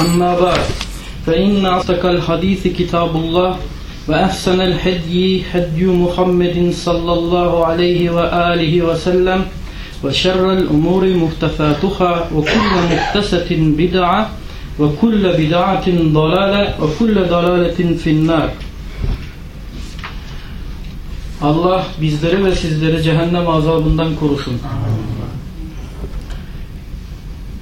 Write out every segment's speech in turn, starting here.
أما بعد فإن أصدق الحديث كتاب الله وأحسن الهدي هدي محمد صلى الله عليه وآله وسلم وشر الأمور محدثاتها وكل محدثة بدعة وكل بدعة ضلالة وكل ضلالة في النار Allah bizleri ve sizleri cehennem azabından korusun.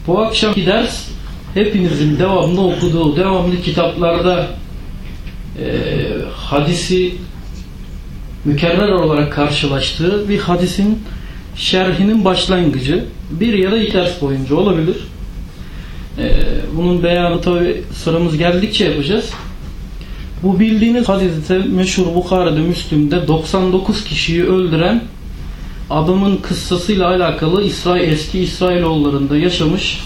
Bu akşamki ders hepinizin devamlı okuduğu, devamlı kitaplarda e, hadisi mükerrer olarak karşılaştığı bir hadisin şerhinin başlangıcı bir ya da iki ders boyunca olabilir. E, bunun beyanı tabi sıramız geldikçe yapacağız. Bu bildiğiniz hadiste meşhur Bukhari'de Müslüm'de 99 kişiyi öldüren adamın kıssasıyla alakalı İsrail, eski İsrailoğullarında yaşamış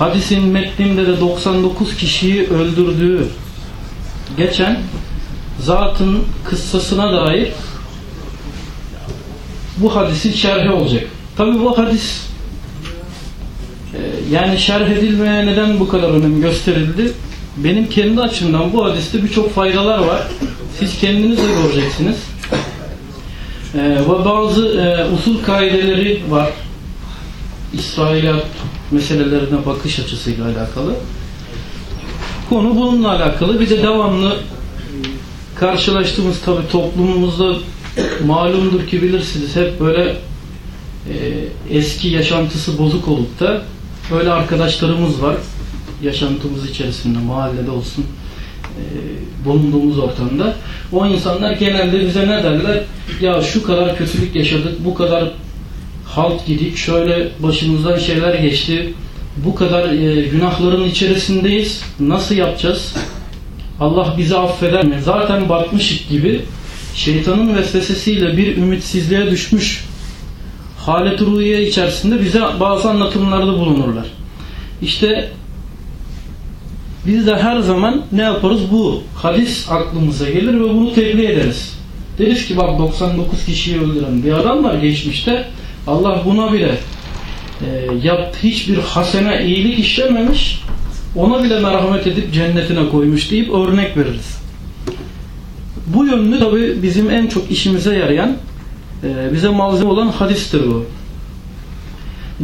hadisin metninde de 99 kişiyi öldürdüğü geçen zatın kıssasına dair bu hadisin şerhi olacak. Tabi bu hadis yani şerh edilmeye neden bu kadar önem gösterildi? Benim kendi açımdan bu hadiste birçok faydalar var. Siz kendiniz de göreceksiniz. Ee, ve bazı e, usul kaideleri var. İsrailiyat meselelerine bakış açısıyla alakalı. Konu bununla alakalı. Bir de devamlı karşılaştığımız tabi toplumumuzda malumdur ki bilirsiniz hep böyle e, eski yaşantısı bozuk olup da böyle arkadaşlarımız var yaşantımız içerisinde mahallede olsun e, bulunduğumuz ortamda o insanlar genelde bize ne derler ya şu kadar kötülük yaşadık bu kadar halt gidik şöyle başımızdan şeyler geçti bu kadar e, günahların içerisindeyiz nasıl yapacağız Allah bizi affeder mi zaten batmışık gibi şeytanın vesvesesiyle bir ümitsizliğe düşmüş halet ruhiye içerisinde bize bazı anlatımlarda bulunurlar işte biz de her zaman ne yaparız? Bu hadis aklımıza gelir ve bunu tebliğ ederiz. Deriz ki bak 99 kişiyi öldüren bir adam var geçmişte. Allah buna bile e, yaptı hiçbir hasene iyilik işlememiş. Ona bile merhamet edip cennetine koymuş deyip örnek veririz. Bu yönlü tabi bizim en çok işimize yarayan e, bize malzeme olan hadistir bu.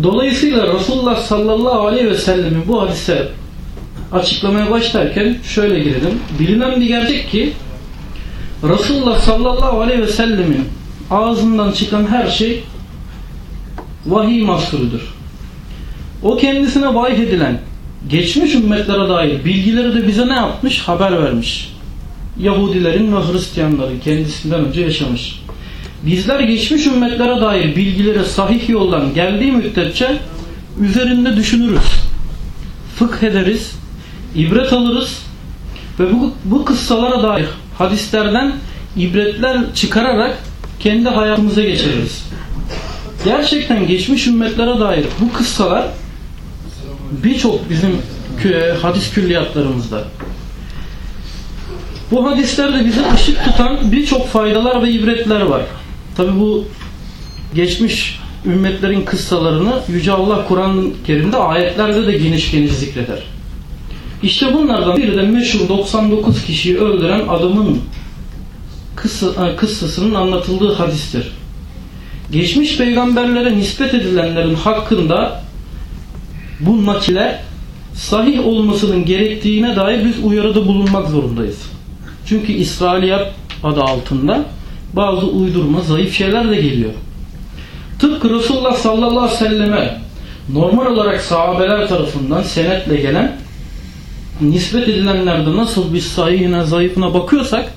Dolayısıyla Resulullah sallallahu aleyhi ve sellemin bu hadise açıklamaya başlarken şöyle girelim. Bilinen bir gerçek ki Resulullah sallallahu aleyhi ve sellemin ağzından çıkan her şey vahiy mahsurudur. O kendisine vahiy edilen geçmiş ümmetlere dair bilgileri de bize ne yapmış? Haber vermiş. Yahudilerin ve Hristiyanların kendisinden önce yaşamış. Bizler geçmiş ümmetlere dair bilgileri sahih yoldan geldiği müddetçe üzerinde düşünürüz. Fıkh ederiz, ibret alırız ve bu, bu kıssalara dair hadislerden ibretler çıkararak kendi hayatımıza geçiririz. Gerçekten geçmiş ümmetlere dair bu kıssalar birçok bizim hadis külliyatlarımızda. Bu hadislerde bize ışık tutan birçok faydalar ve ibretler var. Tabi bu geçmiş ümmetlerin kıssalarını Yüce Allah Kur'an-ı Kerim'de ayetlerde de geniş geniş zikreder. İşte bunlardan biri de meşhur 99 kişiyi öldüren adamın kıssa, kıssasının anlatıldığı hadistir. Geçmiş peygamberlere nispet edilenlerin hakkında bu nakiller sahih olmasının gerektiğine dair biz uyarıda bulunmak zorundayız. Çünkü İsrailiyat adı altında bazı uydurma, zayıf şeyler de geliyor. Tıpkı Resulullah sallallahu aleyhi ve selleme normal olarak sahabeler tarafından senetle gelen nispet edilenlerde nasıl biz sahihine, zayıfına bakıyorsak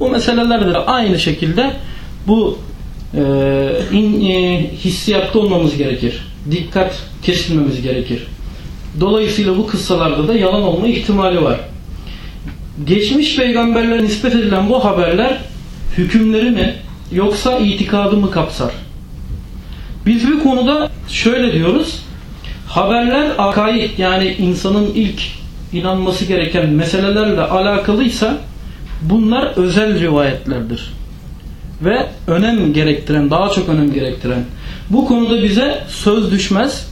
bu meselelerde de aynı şekilde bu e, in, e, hissiyatta olmamız gerekir. Dikkat kesilmemiz gerekir. Dolayısıyla bu kıssalarda da yalan olma ihtimali var. Geçmiş peygamberlere nispet edilen bu haberler hükümleri mi yoksa itikadı mı kapsar? Biz bir konuda şöyle diyoruz. Haberler akaid yani insanın ilk inanması gereken meselelerle alakalıysa bunlar özel rivayetlerdir. Ve önem gerektiren, daha çok önem gerektiren. Bu konuda bize söz düşmez.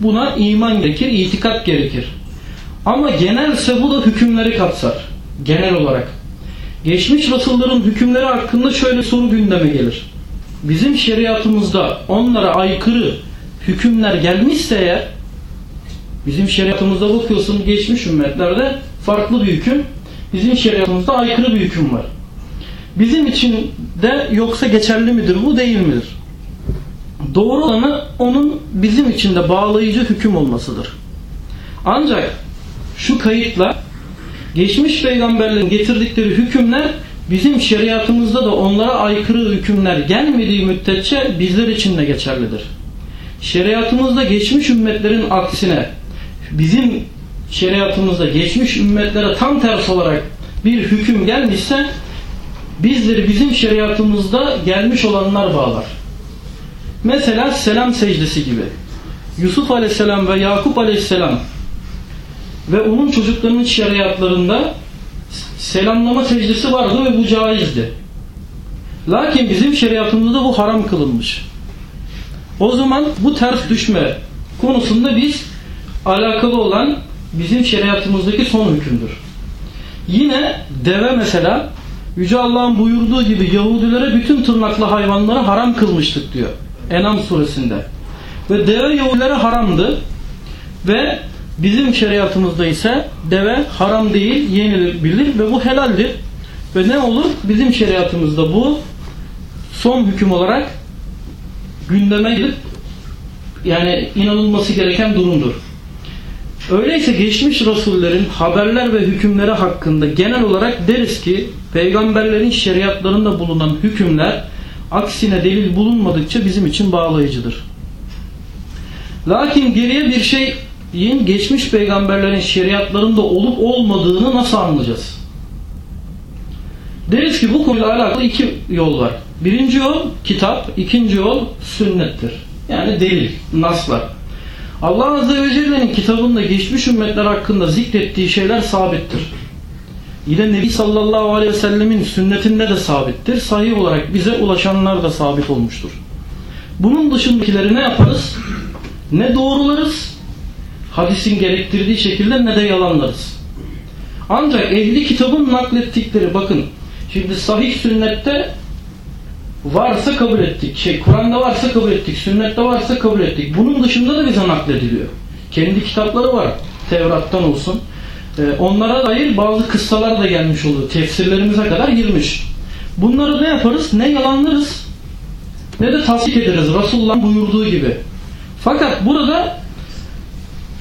Buna iman gerekir, itikat gerekir. Ama genelse bu da hükümleri kapsar. Genel olarak. Geçmiş Resulların hükümleri hakkında şöyle soru gündeme gelir. Bizim şeriatımızda onlara aykırı hükümler gelmişse eğer bizim şeriatımızda bakıyorsun geçmiş ümmetlerde farklı bir hüküm bizim şeriatımızda aykırı bir hüküm var. Bizim için de yoksa geçerli midir bu değil midir? Doğru olanı onun bizim için de bağlayıcı hüküm olmasıdır. Ancak şu kayıtla geçmiş peygamberlerin getirdikleri hükümler bizim şeriatımızda da onlara aykırı hükümler gelmediği müddetçe bizler için de geçerlidir. Şeriatımızda geçmiş ümmetlerin aksine bizim şeriatımızda geçmiş ümmetlere tam tersi olarak bir hüküm gelmişse bizleri bizim şeriatımızda gelmiş olanlar bağlar. Mesela selam secdesi gibi. Yusuf aleyhisselam ve Yakup aleyhisselam ve onun çocuklarının şeriatlarında selamlama secdesi vardı ve bu caizdi. Lakin bizim şeriatımızda bu haram kılınmış. O zaman bu ters düşme konusunda biz alakalı olan bizim şeriatımızdaki son hükümdür. Yine deve mesela Yüce Allah'ın buyurduğu gibi Yahudilere bütün tırnaklı hayvanları haram kılmıştık diyor. Enam suresinde. Ve deve Yahudilere haramdı. Ve bizim şeriatımızda ise deve haram değil, yenilebilir ve bu helaldir. Ve ne olur? Bizim şeriatımızda bu son hüküm olarak gündeme gelip yani inanılması gereken durumdur. Öyleyse geçmiş Resullerin haberler ve hükümleri hakkında genel olarak deriz ki peygamberlerin şeriatlarında bulunan hükümler aksine delil bulunmadıkça bizim için bağlayıcıdır. Lakin geriye bir şeyin geçmiş peygamberlerin şeriatlarında olup olmadığını nasıl anlayacağız? Deriz ki bu konuyla alakalı iki yol var. Birinci yol kitap, ikinci yol sünnettir. Yani delil, naslar. Allah Azze ve Celle'nin kitabında geçmiş ümmetler hakkında zikrettiği şeyler sabittir. Yine Nebi sallallahu aleyhi ve sellemin sünnetinde de sabittir. Sahih olarak bize ulaşanlar da sabit olmuştur. Bunun dışındakileri ne yaparız? Ne doğrularız, hadisin gerektirdiği şekilde ne de yalanlarız. Ancak ehli kitabın naklettikleri bakın, şimdi sahih sünnette varsa kabul ettik. Şey Kur'an'da varsa kabul ettik. Sünnette varsa kabul ettik. Bunun dışında da bize naklediliyor. Kendi kitapları var. Tevrat'tan olsun. Ee, onlara dair bazı kıssalar da gelmiş oluyor. Tefsirlerimize kadar girmiş. Bunları ne yaparız? Ne yalanlarız ne de tasdik ederiz. Resulullah'ın buyurduğu gibi. Fakat burada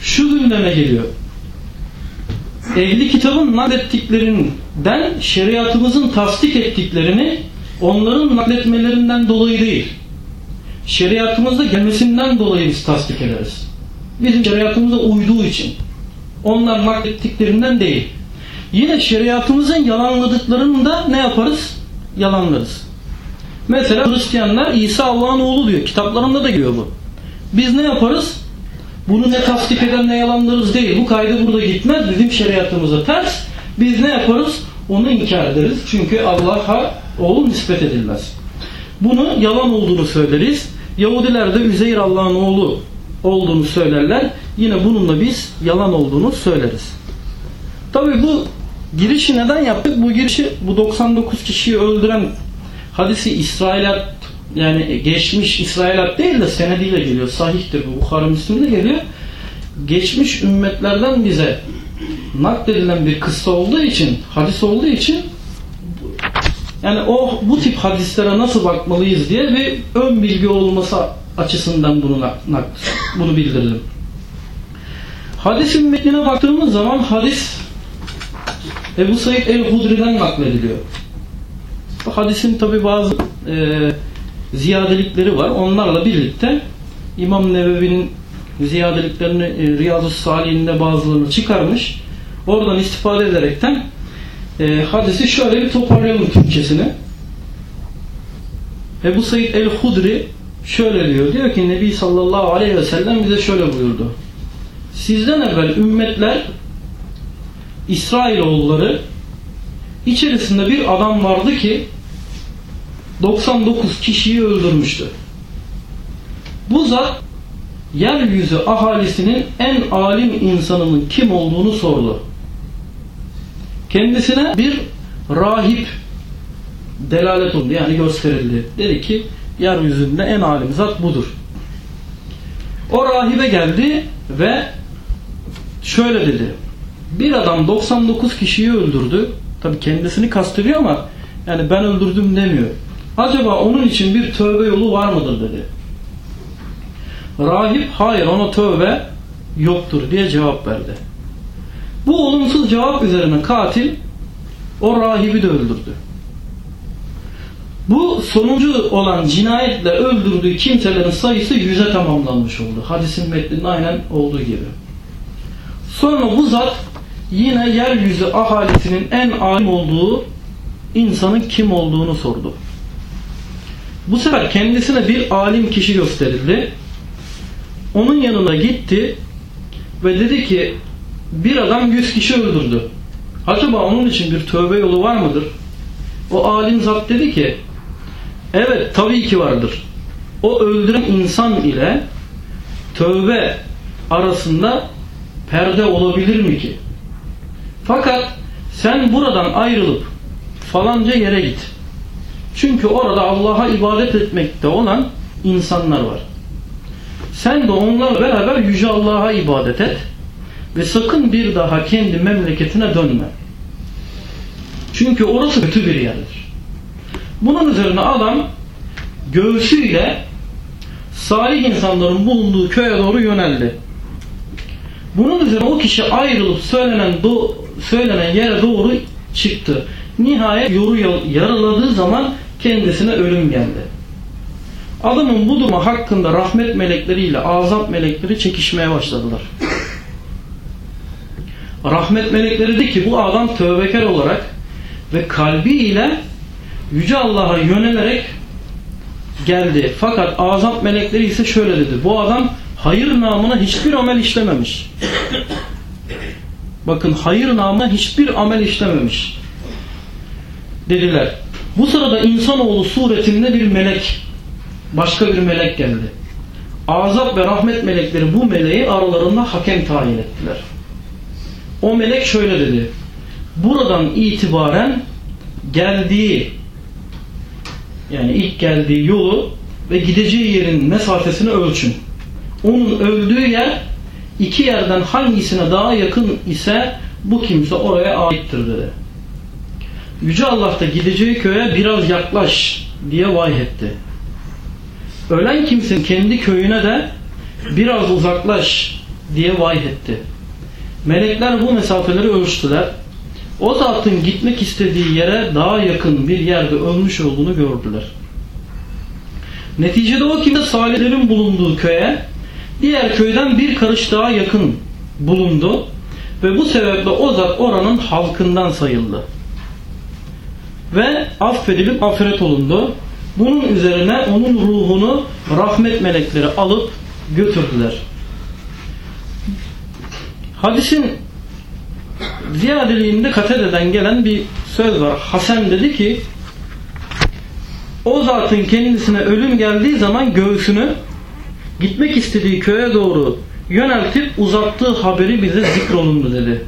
şu gündeme geliyor. Ehli kitabın naklettiklerinden şeriatımızın tasdik ettiklerini onların nakletmelerinden dolayı değil, şeriatımızda gelmesinden dolayı biz tasdik ederiz. Bizim şeriatımıza uyduğu için. Onlar naklettiklerinden değil. Yine şeriatımızın yalanladıklarını da ne yaparız? Yalanlarız. Mesela Hristiyanlar İsa Allah'ın oğlu diyor. Kitaplarında da geliyor bu. Biz ne yaparız? Bunu ne tasdik eden ne yalanlarız değil. Bu kaydı burada gitmez. Bizim şeriatımıza ters. Biz ne yaparız? Onu inkar ederiz. Çünkü Allah'a oğul nispet edilmez. Bunu yalan olduğunu söyleriz. Yahudiler de Üzeyr Allah'ın oğlu olduğunu söylerler. Yine bununla biz yalan olduğunu söyleriz. Tabi bu girişi neden yaptık? Bu girişi bu 99 kişiyi öldüren hadisi İsrailat yani geçmiş İsrailat değil de senediyle geliyor. Sahihtir bu. Bukhara Müslim'de geliyor. geçmiş ümmetlerden bize nakledilen bir kıssa olduğu için, hadis olduğu için yani o bu tip hadislere nasıl bakmalıyız diye bir ön bilgi olması açısından bunu bunu bildirdim. Hadisin metnine baktığımız zaman hadis Ebu Said el-Hudri'den naklediliyor. Bu hadisin tabi bazı e, ziyadelikleri var. Onlarla birlikte İmam Nevevi'nin ziyadeliklerini e, Riyazu Salih'inde bazılarını çıkarmış. Oradan istifade ederekten e, hadisi şöyle bir toparlayalım Türkçesini. Ebu Said el-Hudri şöyle diyor. Diyor ki Nebi sallallahu aleyhi ve sellem bize şöyle buyurdu. Sizden evvel ümmetler İsrailoğulları içerisinde bir adam vardı ki 99 kişiyi öldürmüştü. Bu zat yeryüzü ahalisinin en alim insanının kim olduğunu sordu. Kendisine bir rahip delalet oldu yani gösterildi. Dedi ki yeryüzünde en alim zat budur. O rahibe geldi ve şöyle dedi. Bir adam 99 kişiyi öldürdü. Tabi kendisini kastediyor ama yani ben öldürdüm demiyor. Acaba onun için bir tövbe yolu var mıdır dedi. Rahip hayır ona tövbe yoktur diye cevap verdi. Bu olumsuz cevap üzerine katil o rahibi de öldürdü. Bu sonuncu olan cinayetle öldürdüğü kimselerin sayısı yüze tamamlanmış oldu. Hadisin metninde aynen olduğu gibi. Sonra bu zat yine yeryüzü ahalisinin en alim olduğu insanın kim olduğunu sordu. Bu sefer kendisine bir alim kişi gösterildi. Onun yanına gitti ve dedi ki bir adam yüz kişi öldürdü. Acaba onun için bir tövbe yolu var mıdır? O alim zat dedi ki evet tabii ki vardır. O öldüren insan ile tövbe arasında perde olabilir mi ki? Fakat sen buradan ayrılıp falanca yere git. Çünkü orada Allah'a ibadet etmekte olan insanlar var. Sen de onlarla beraber Yüce Allah'a ibadet et ve sakın bir daha kendi memleketine dönme. Çünkü orası kötü bir yerdir. Bunun üzerine adam göğsüyle salih insanların bulunduğu köye doğru yöneldi. Bunun üzerine o kişi ayrılıp söylenen do söylenen yere doğru çıktı. Nihayet yoru yarıladığı zaman kendisine ölüm geldi. Adamın bu durumu hakkında rahmet melekleriyle azap melekleri çekişmeye başladılar. Rahmet melekleri dedi ki bu adam tövbekar olarak ve kalbiyle Yüce Allah'a yönelerek geldi. Fakat azap melekleri ise şöyle dedi. Bu adam hayır namına hiçbir amel işlememiş. Bakın hayır namına hiçbir amel işlememiş. Dediler. Bu sırada insanoğlu suretinde bir melek, başka bir melek geldi. Azap ve rahmet melekleri bu meleği aralarında hakem tayin ettiler. O melek şöyle dedi. Buradan itibaren geldiği yani ilk geldiği yolu ve gideceği yerin mesafesini ölçün. Onun öldüğü yer iki yerden hangisine daha yakın ise bu kimse oraya aittir dedi. Yüce Allah da gideceği köye biraz yaklaş diye vahyetti. Ölen kimsenin kendi köyüne de biraz uzaklaş diye vahyetti. Melekler bu mesafeleri ölçtüler. O zatın gitmek istediği yere daha yakın bir yerde ölmüş olduğunu gördüler. Neticede o kimse salihlerin bulunduğu köye diğer köyden bir karış daha yakın bulundu ve bu sebeple o zat oranın halkından sayıldı. Ve affedilip afiret olundu. Bunun üzerine onun ruhunu rahmet melekleri alıp götürdüler. Hadisin ziyadeliğinde kateteden gelen bir söz var. Hasan dedi ki o zatın kendisine ölüm geldiği zaman göğsünü gitmek istediği köye doğru yöneltip uzattığı haberi bize zikrolundu dedi.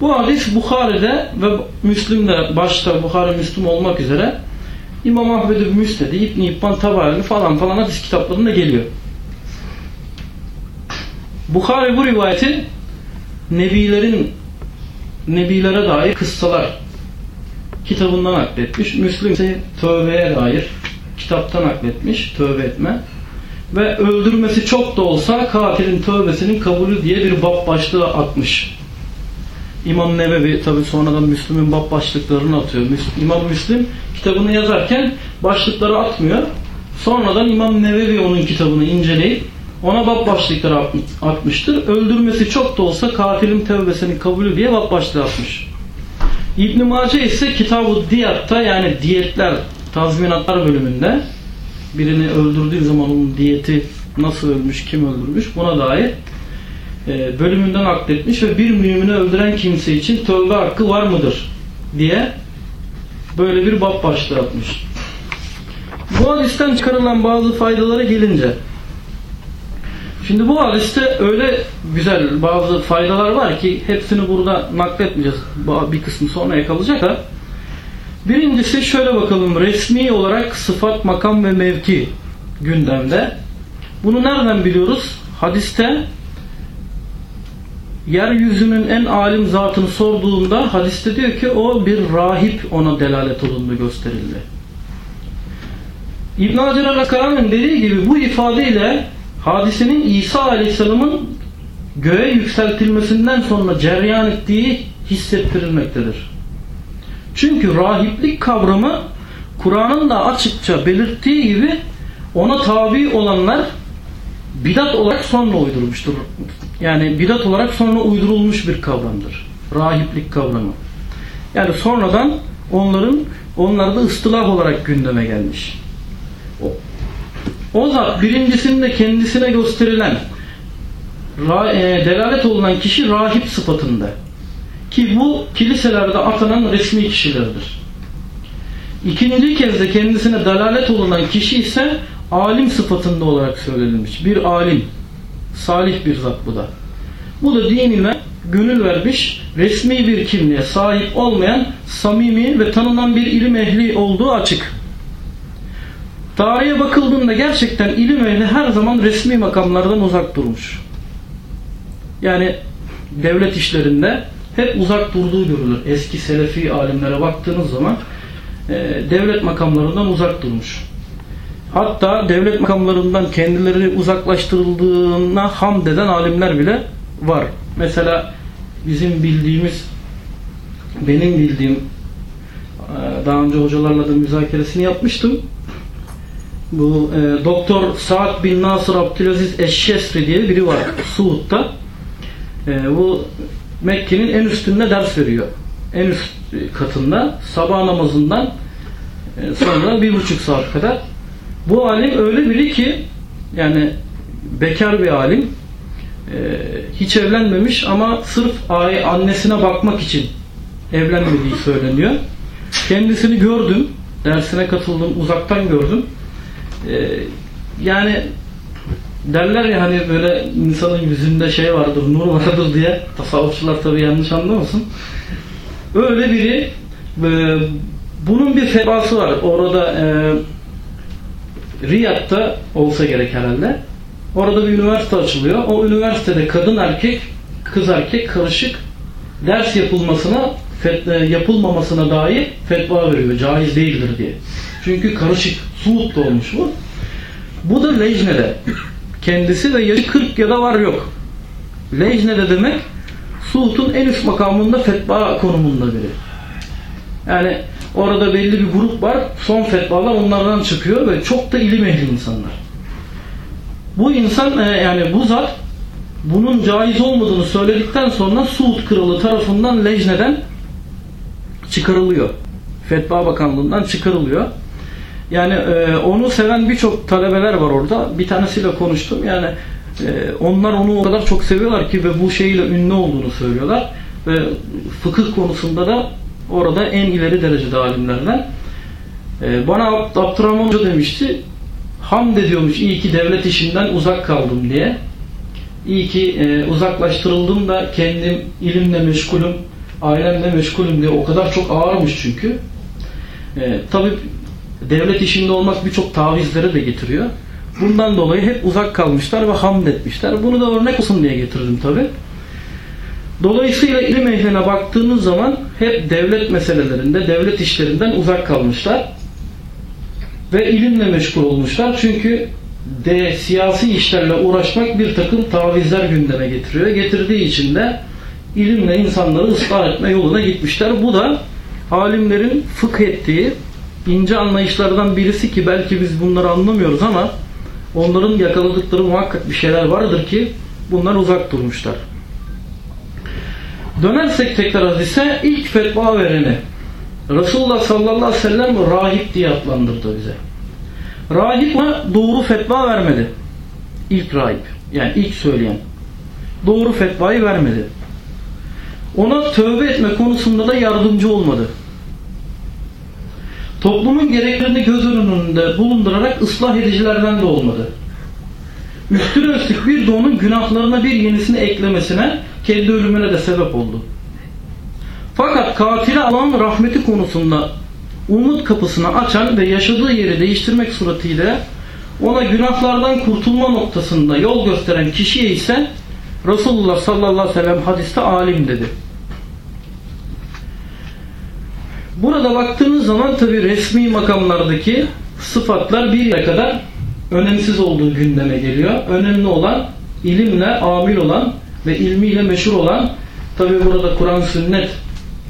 Bu hadis Bukhari'de ve Müslim'de başta Bukhari Müslüm olmak üzere İmam Ahmed-i Müsned'i, İbn-i İbban Tabarani falan falan hadis kitaplarında geliyor. Bukhari bu rivayeti Nebilerin Nebilere dair kıssalar kitabından nakletmiş. Müslüm ise tövbeye dair kitaptan nakletmiş. Tövbe etme. Ve öldürmesi çok da olsa katilin tövbesinin kabulü diye bir bab başlığı atmış. İmam Nebevi tabi sonradan Müslüm'ün bab başlıklarını atıyor. İmam Müslüm kitabını yazarken başlıkları atmıyor. Sonradan İmam Nebevi onun kitabını inceleyip ona bab başlıkları atmıştır. Öldürmesi çok da olsa katilin tevbesinin kabulü diye bab başlığı atmış. İbn-i Mace ise kitabı diyatta yani diyetler, tazminatlar bölümünde birini öldürdüğü zaman onun diyeti nasıl ölmüş, kim öldürmüş buna dair e, bölümünden akletmiş ve bir mümini öldüren kimse için tövbe hakkı var mıdır diye böyle bir bab başlığı atmış. Bu hadisten çıkarılan bazı faydalara gelince Şimdi bu hadiste öyle güzel bazı faydalar var ki hepsini burada nakletmeyeceğiz. Bir kısmı sonra kalacak da. Birincisi şöyle bakalım. Resmi olarak sıfat, makam ve mevki gündemde. Bunu nereden biliyoruz? Hadiste yeryüzünün en alim zatını sorduğunda hadiste diyor ki o bir rahip ona delalet olundu gösterildi. İbn Hacer al dediği gibi bu ifadeyle hadisenin İsa Aleyhisselam'ın göğe yükseltilmesinden sonra ceryan ettiği hissettirilmektedir. Çünkü rahiplik kavramı Kur'an'ın da açıkça belirttiği gibi ona tabi olanlar bidat olarak sonra uydurmuştur. Yani bidat olarak sonra uydurulmuş bir kavramdır. Rahiplik kavramı. Yani sonradan onların onlarda ıstılah olarak gündeme gelmiş. O zat birincisinde kendisine gösterilen e, delalet olunan kişi rahip sıfatında. Ki bu kiliselerde atanan resmi kişilerdir. İkinci kez de kendisine dalalet olunan kişi ise alim sıfatında olarak söylenilmiş. Bir alim. Salih bir zat bu da. Bu da dinine gönül vermiş, resmi bir kimliğe sahip olmayan, samimi ve tanınan bir ilim ehli olduğu açık. Tarihe bakıldığında gerçekten ilim ehli her zaman resmi makamlardan uzak durmuş. Yani devlet işlerinde hep uzak durduğu görülür. Eski selefi alimlere baktığınız zaman e, devlet makamlarından uzak durmuş. Hatta devlet makamlarından kendileri uzaklaştırıldığına hamd eden alimler bile var. Mesela bizim bildiğimiz benim bildiğim e, daha önce hocalarla da müzakeresini yapmıştım bu e, Doktor Saad bin Nasır Abdülaziz Eşşesri diye biri var Suud'da. E, bu Mekke'nin en üstünde ders veriyor. En üst katında sabah namazından e, sonra bir buçuk saat kadar. Bu alim öyle biri ki yani bekar bir alim e, hiç evlenmemiş ama sırf annesine bakmak için evlenmediği söyleniyor. Kendisini gördüm. Dersine katıldım. Uzaktan gördüm. Ee, yani derler ya hani böyle insanın yüzünde şey vardır, nur vardır diye tasavvufçular tabi yanlış anlamasın. Öyle biri e, bunun bir fetvası var. Orada e, Riyad'da olsa gerek herhalde. Orada bir üniversite açılıyor. O üniversitede kadın erkek, kız erkek karışık ders yapılmasına fetva, yapılmamasına dair fetva veriyor. Caiz değildir diye. Çünkü karışık Suud'da olmuş bu. Bu da Lejne'de. Kendisi ve yaşı 40 ya da var yok. Lejne'de demek Suud'un en üst makamında fetva konumunda biri. Yani orada belli bir grup var. Son fetvalar onlardan çıkıyor ve çok da ilim ehli insanlar. Bu insan e, yani bu zat bunun caiz olmadığını söyledikten sonra Suud kralı tarafından Lejne'den çıkarılıyor. Fetva Bakanlığı'ndan çıkarılıyor. Yani e, onu seven birçok talebeler var orada. Bir tanesiyle konuştum. Yani e, onlar onu o kadar çok seviyorlar ki ve bu şeyle ünlü olduğunu söylüyorlar. Ve fıkıh konusunda da orada en ileri derecede alimlerden. E, bana Abdurrahman Hoca demişti. Hamd ediyormuş iyi ki devlet işinden uzak kaldım diye. İyi ki e, uzaklaştırıldım da kendim ilimle meşgulüm, ailemle meşgulüm diye o kadar çok ağırmış çünkü. E, tabii devlet işinde olmak birçok tavizlere de getiriyor. Bundan dolayı hep uzak kalmışlar ve hamd etmişler. Bunu da örnek olsun diye getirdim tabi. Dolayısıyla ilim ehline baktığınız zaman hep devlet meselelerinde, devlet işlerinden uzak kalmışlar. Ve ilimle meşgul olmuşlar. Çünkü de siyasi işlerle uğraşmak bir takım tavizler gündeme getiriyor. Getirdiği için de ilimle insanları ıslah etme yoluna gitmişler. Bu da alimlerin fıkh ettiği ince anlayışlardan birisi ki belki biz bunları anlamıyoruz ama onların yakaladıkları muhakkak bir şeyler vardır ki bunlar uzak durmuşlar. Dönersek tekrar hadise ilk fetva vereni Resulullah sallallahu aleyhi ve sellem rahip diye adlandırdı bize. Rahip ona doğru fetva vermedi. İlk rahip. Yani ilk söyleyen. Doğru fetvayı vermedi. Ona tövbe etme konusunda da yardımcı olmadı. Toplumun gereklerini göz önünde bulundurarak ıslah edicilerden de olmadı. Üstüne üstlük bir de günahlarına bir yenisini eklemesine kendi ölümüne de sebep oldu. Fakat katile alan rahmeti konusunda umut kapısını açan ve yaşadığı yeri değiştirmek suretiyle ona günahlardan kurtulma noktasında yol gösteren kişiye ise Resulullah sallallahu aleyhi ve sellem hadiste alim dedi. Burada baktığınız zaman tabi resmi makamlardaki sıfatlar bir yere kadar önemsiz olduğu gündeme geliyor. Önemli olan ilimle amil olan ve ilmiyle meşhur olan tabi burada Kur'an sünnet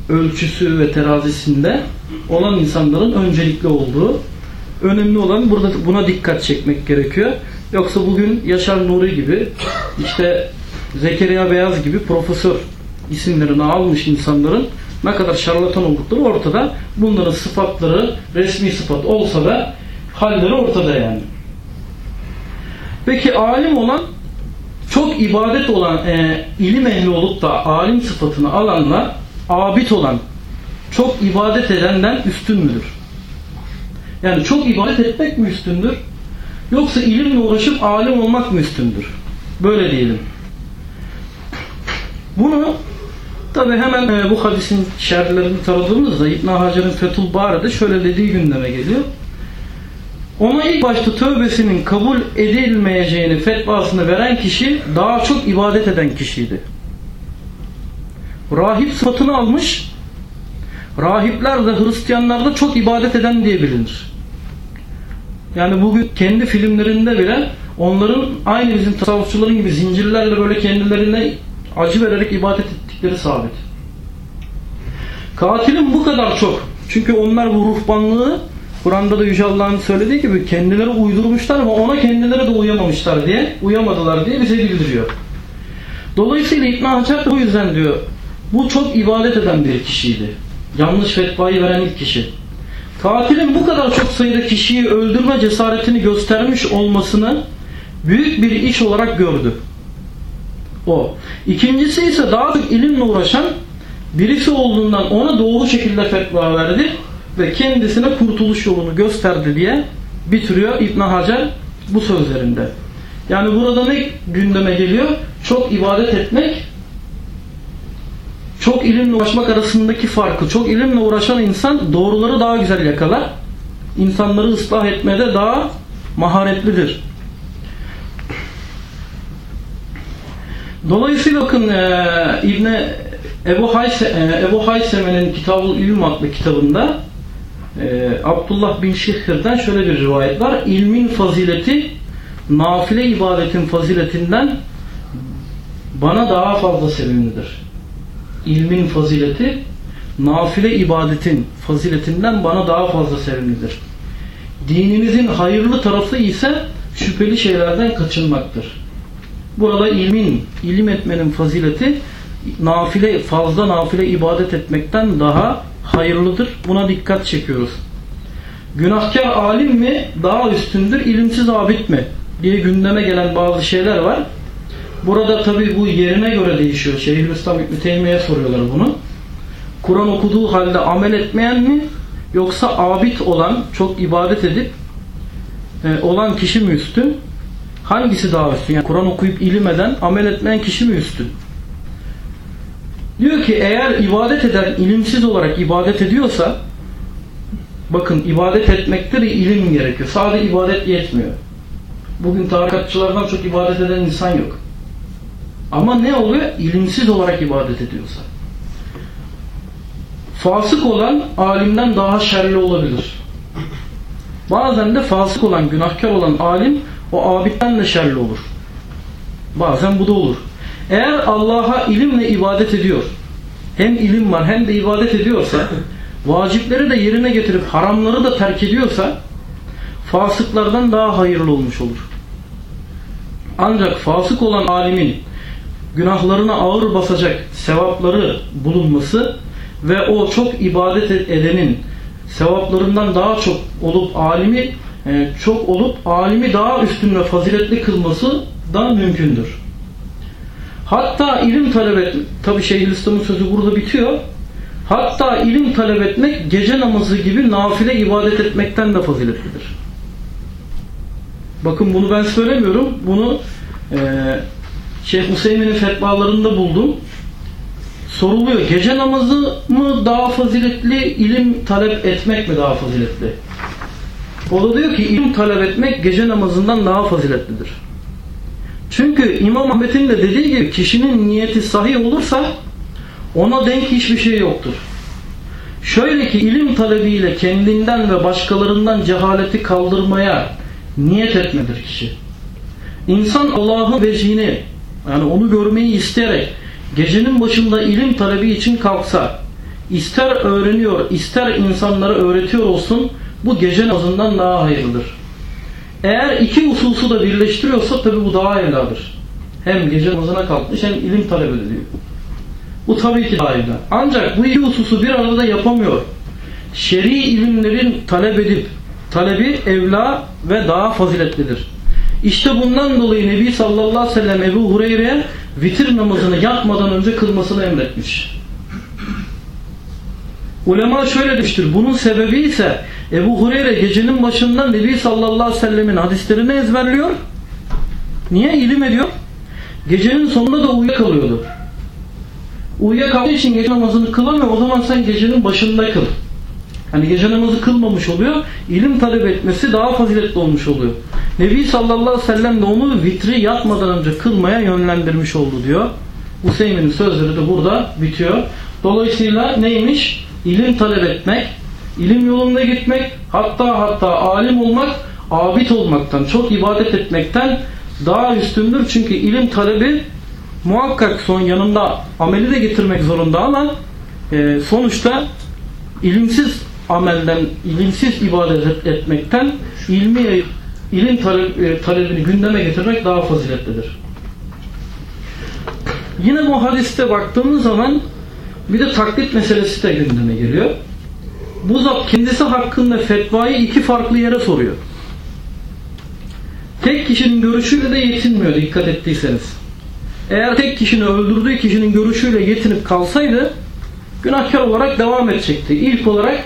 ölçüsü ve terazisinde olan insanların öncelikli olduğu önemli olan burada buna dikkat çekmek gerekiyor. Yoksa bugün Yaşar Nuri gibi işte Zekeriya Beyaz gibi profesör isimlerini almış insanların ne kadar şarlatan oldukları ortada. Bunların sıfatları resmi sıfat olsa da halleri ortada yani. Peki alim olan çok ibadet olan e, ilim ehli olup da alim sıfatını alanla abid olan çok ibadet edenden üstün müdür? Yani çok ibadet etmek mi üstündür? Yoksa ilimle uğraşıp alim olmak mı üstündür? Böyle diyelim. Bunu tabi hemen e, bu hadisin şerhlerini taradığımızda İbn Hacer'in Fethul Bari'de şöyle dediği gündeme geliyor. Ona ilk başta tövbesinin kabul edilmeyeceğini fetvasını veren kişi daha çok ibadet eden kişiydi. Rahip sıfatını almış. Rahipler de Hristiyanlar da çok ibadet eden diye bilinir. Yani bugün kendi filmlerinde bile onların aynı bizim tasavvufçuların gibi zincirlerle böyle kendilerine acı vererek ibadet ettikleri sabit. Katilin bu kadar çok. Çünkü onlar bu ruhbanlığı Kur'an'da da Yüce Allah'ın söylediği gibi kendileri uydurmuşlar ama ona kendileri de uyamamışlar diye, uyamadılar diye bize bildiriyor. Dolayısıyla İbn Hacer bu yüzden diyor bu çok ibadet eden bir kişiydi. Yanlış fetvayı veren ilk kişi. Katilin bu kadar çok sayıda kişiyi öldürme cesaretini göstermiş olmasını büyük bir iş olarak gördü. O. İkincisi ise daha çok ilimle uğraşan birisi olduğundan ona doğru şekilde fetva verdi ve kendisine kurtuluş yolunu gösterdi diye bitiriyor İbn Hacer bu sözlerinde. Yani burada ne gündeme geliyor? Çok ibadet etmek çok ilimle uğraşmak arasındaki farkı, çok ilimle uğraşan insan doğruları daha güzel yakalar. İnsanları ıslah etmede daha maharetlidir. Dolayısıyla bakın e, İbni Ebu, Hayse, e, Ebu Hayseme'nin Kitab-ı İlm adlı kitabında e, Abdullah bin Şihir'den şöyle bir rivayet var. İlmin fazileti nafile ibadetin faziletinden bana daha fazla sevimlidir ilmin fazileti nafile ibadetin faziletinden bana daha fazla sevimlidir. Dininizin hayırlı tarafı ise şüpheli şeylerden kaçınmaktır. Burada ilmin, ilim etmenin fazileti nafile, fazla nafile ibadet etmekten daha hayırlıdır. Buna dikkat çekiyoruz. Günahkar alim mi daha üstündür, ilimsiz abid mi diye gündeme gelen bazı şeyler var. Burada tabi bu yerine göre değişiyor. Şeyhülislam İbni Teymiye soruyorlar bunu. Kur'an okuduğu halde amel etmeyen mi yoksa abid olan, çok ibadet edip e, olan kişi mi üstün? Hangisi daha üstün? Yani Kur'an okuyup ilim eden, amel etmeyen kişi mi üstün? Diyor ki eğer ibadet eden ilimsiz olarak ibadet ediyorsa bakın ibadet etmekte de ilim gerekiyor. Sadece ibadet yetmiyor. Bugün tarikatçılardan çok ibadet eden insan yok. Ama ne oluyor? İlimsiz olarak ibadet ediyorsa. Fasık olan alimden daha şerli olabilir. Bazen de fasık olan, günahkar olan alim o abitten de şerli olur. Bazen bu da olur. Eğer Allah'a ilimle ibadet ediyor, hem ilim var hem de ibadet ediyorsa, vacipleri de yerine getirip haramları da terk ediyorsa, fasıklardan daha hayırlı olmuş olur. Ancak fasık olan alimin günahlarına ağır basacak sevapları bulunması ve o çok ibadet edenin sevaplarından daha çok olup alimi e, çok olup alimi daha üstün ve faziletli kılması da mümkündür. Hatta ilim talep etmek, tabi Şeyhülislam'ın sözü burada bitiyor. Hatta ilim talep etmek gece namazı gibi nafile ibadet etmekten de faziletlidir. Bakın bunu ben söylemiyorum. Bunu e, Şeyh Hüseyin'in fetvalarında buldum. Soruluyor. Gece namazı mı daha faziletli, ilim talep etmek mi daha faziletli? O da diyor ki ilim talep etmek gece namazından daha faziletlidir. Çünkü İmam Ahmet'in de dediği gibi kişinin niyeti sahih olursa ona denk hiçbir şey yoktur. Şöyle ki ilim talebiyle kendinden ve başkalarından cehaleti kaldırmaya niyet etmedir kişi. İnsan Allah'ın vecihini yani onu görmeyi isteyerek gecenin başında ilim talebi için kalksa ister öğreniyor ister insanlara öğretiyor olsun bu gece namazından daha hayırlıdır. Eğer iki hususu da birleştiriyorsa tabi bu daha evladır. Hem gece namazına kalkmış hem ilim talep ediyor. Bu tabii ki daha evla. Ancak bu iki hususu bir arada yapamıyor. Şer'i ilimlerin talep edip talebi evla ve daha faziletlidir. İşte bundan dolayı Nebi sallallahu aleyhi ve sellem Ebu Hureyre'ye vitir namazını yatmadan önce kılmasını emretmiş. Ulema şöyle demiştir. Bunun sebebi ise Ebu Hureyre gecenin başında Nebi sallallahu aleyhi ve sellemin hadislerini ezberliyor. Niye? İlim ediyor. Gecenin sonunda da uyuyakalıyordu. Uyuyakaldığı için gece namazını kılamıyor. O zaman sen gecenin başında kıl. Hani gece namazı kılmamış oluyor. İlim talep etmesi daha faziletli olmuş oluyor. Nebi sallallahu aleyhi ve sellem de onu vitri yatmadan önce kılmaya yönlendirmiş oldu diyor. Hüseyin'in sözleri de burada bitiyor. Dolayısıyla neymiş? İlim talep etmek, ilim yolunda gitmek, hatta hatta alim olmak, abid olmaktan, çok ibadet etmekten daha üstündür. Çünkü ilim talebi muhakkak son yanında ameli de getirmek zorunda ama e, sonuçta ilimsiz amelden, ilimsiz ibadet etmekten ilmi ilim talep, e, talebini gündeme getirmek daha faziletlidir. Yine bu hadiste baktığımız zaman bir de taklit meselesi de gündeme geliyor. Bu zat kendisi hakkında fetvayı iki farklı yere soruyor. Tek kişinin görüşüyle de yetinmiyor dikkat ettiyseniz. Eğer tek kişinin öldürdüğü kişinin görüşüyle yetinip kalsaydı günahkar olarak devam edecekti. İlk olarak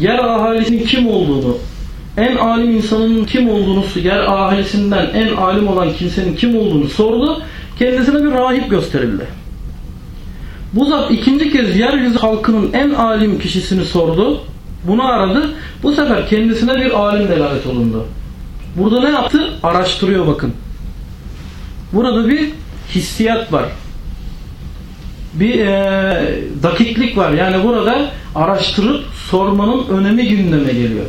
yer ahalisinin kim olduğunu, en alim insanın kim olduğunu, yer ahalisinden en alim olan kimsenin kim olduğunu sordu. Kendisine bir rahip gösterildi. Bu zat ikinci kez yeryüzü halkının en alim kişisini sordu. Bunu aradı. Bu sefer kendisine bir alim delalet olundu. Burada ne yaptı? Araştırıyor bakın. Burada bir hissiyat var. Bir e, dakiklik var. Yani burada araştırıp sormanın önemi gündeme geliyor.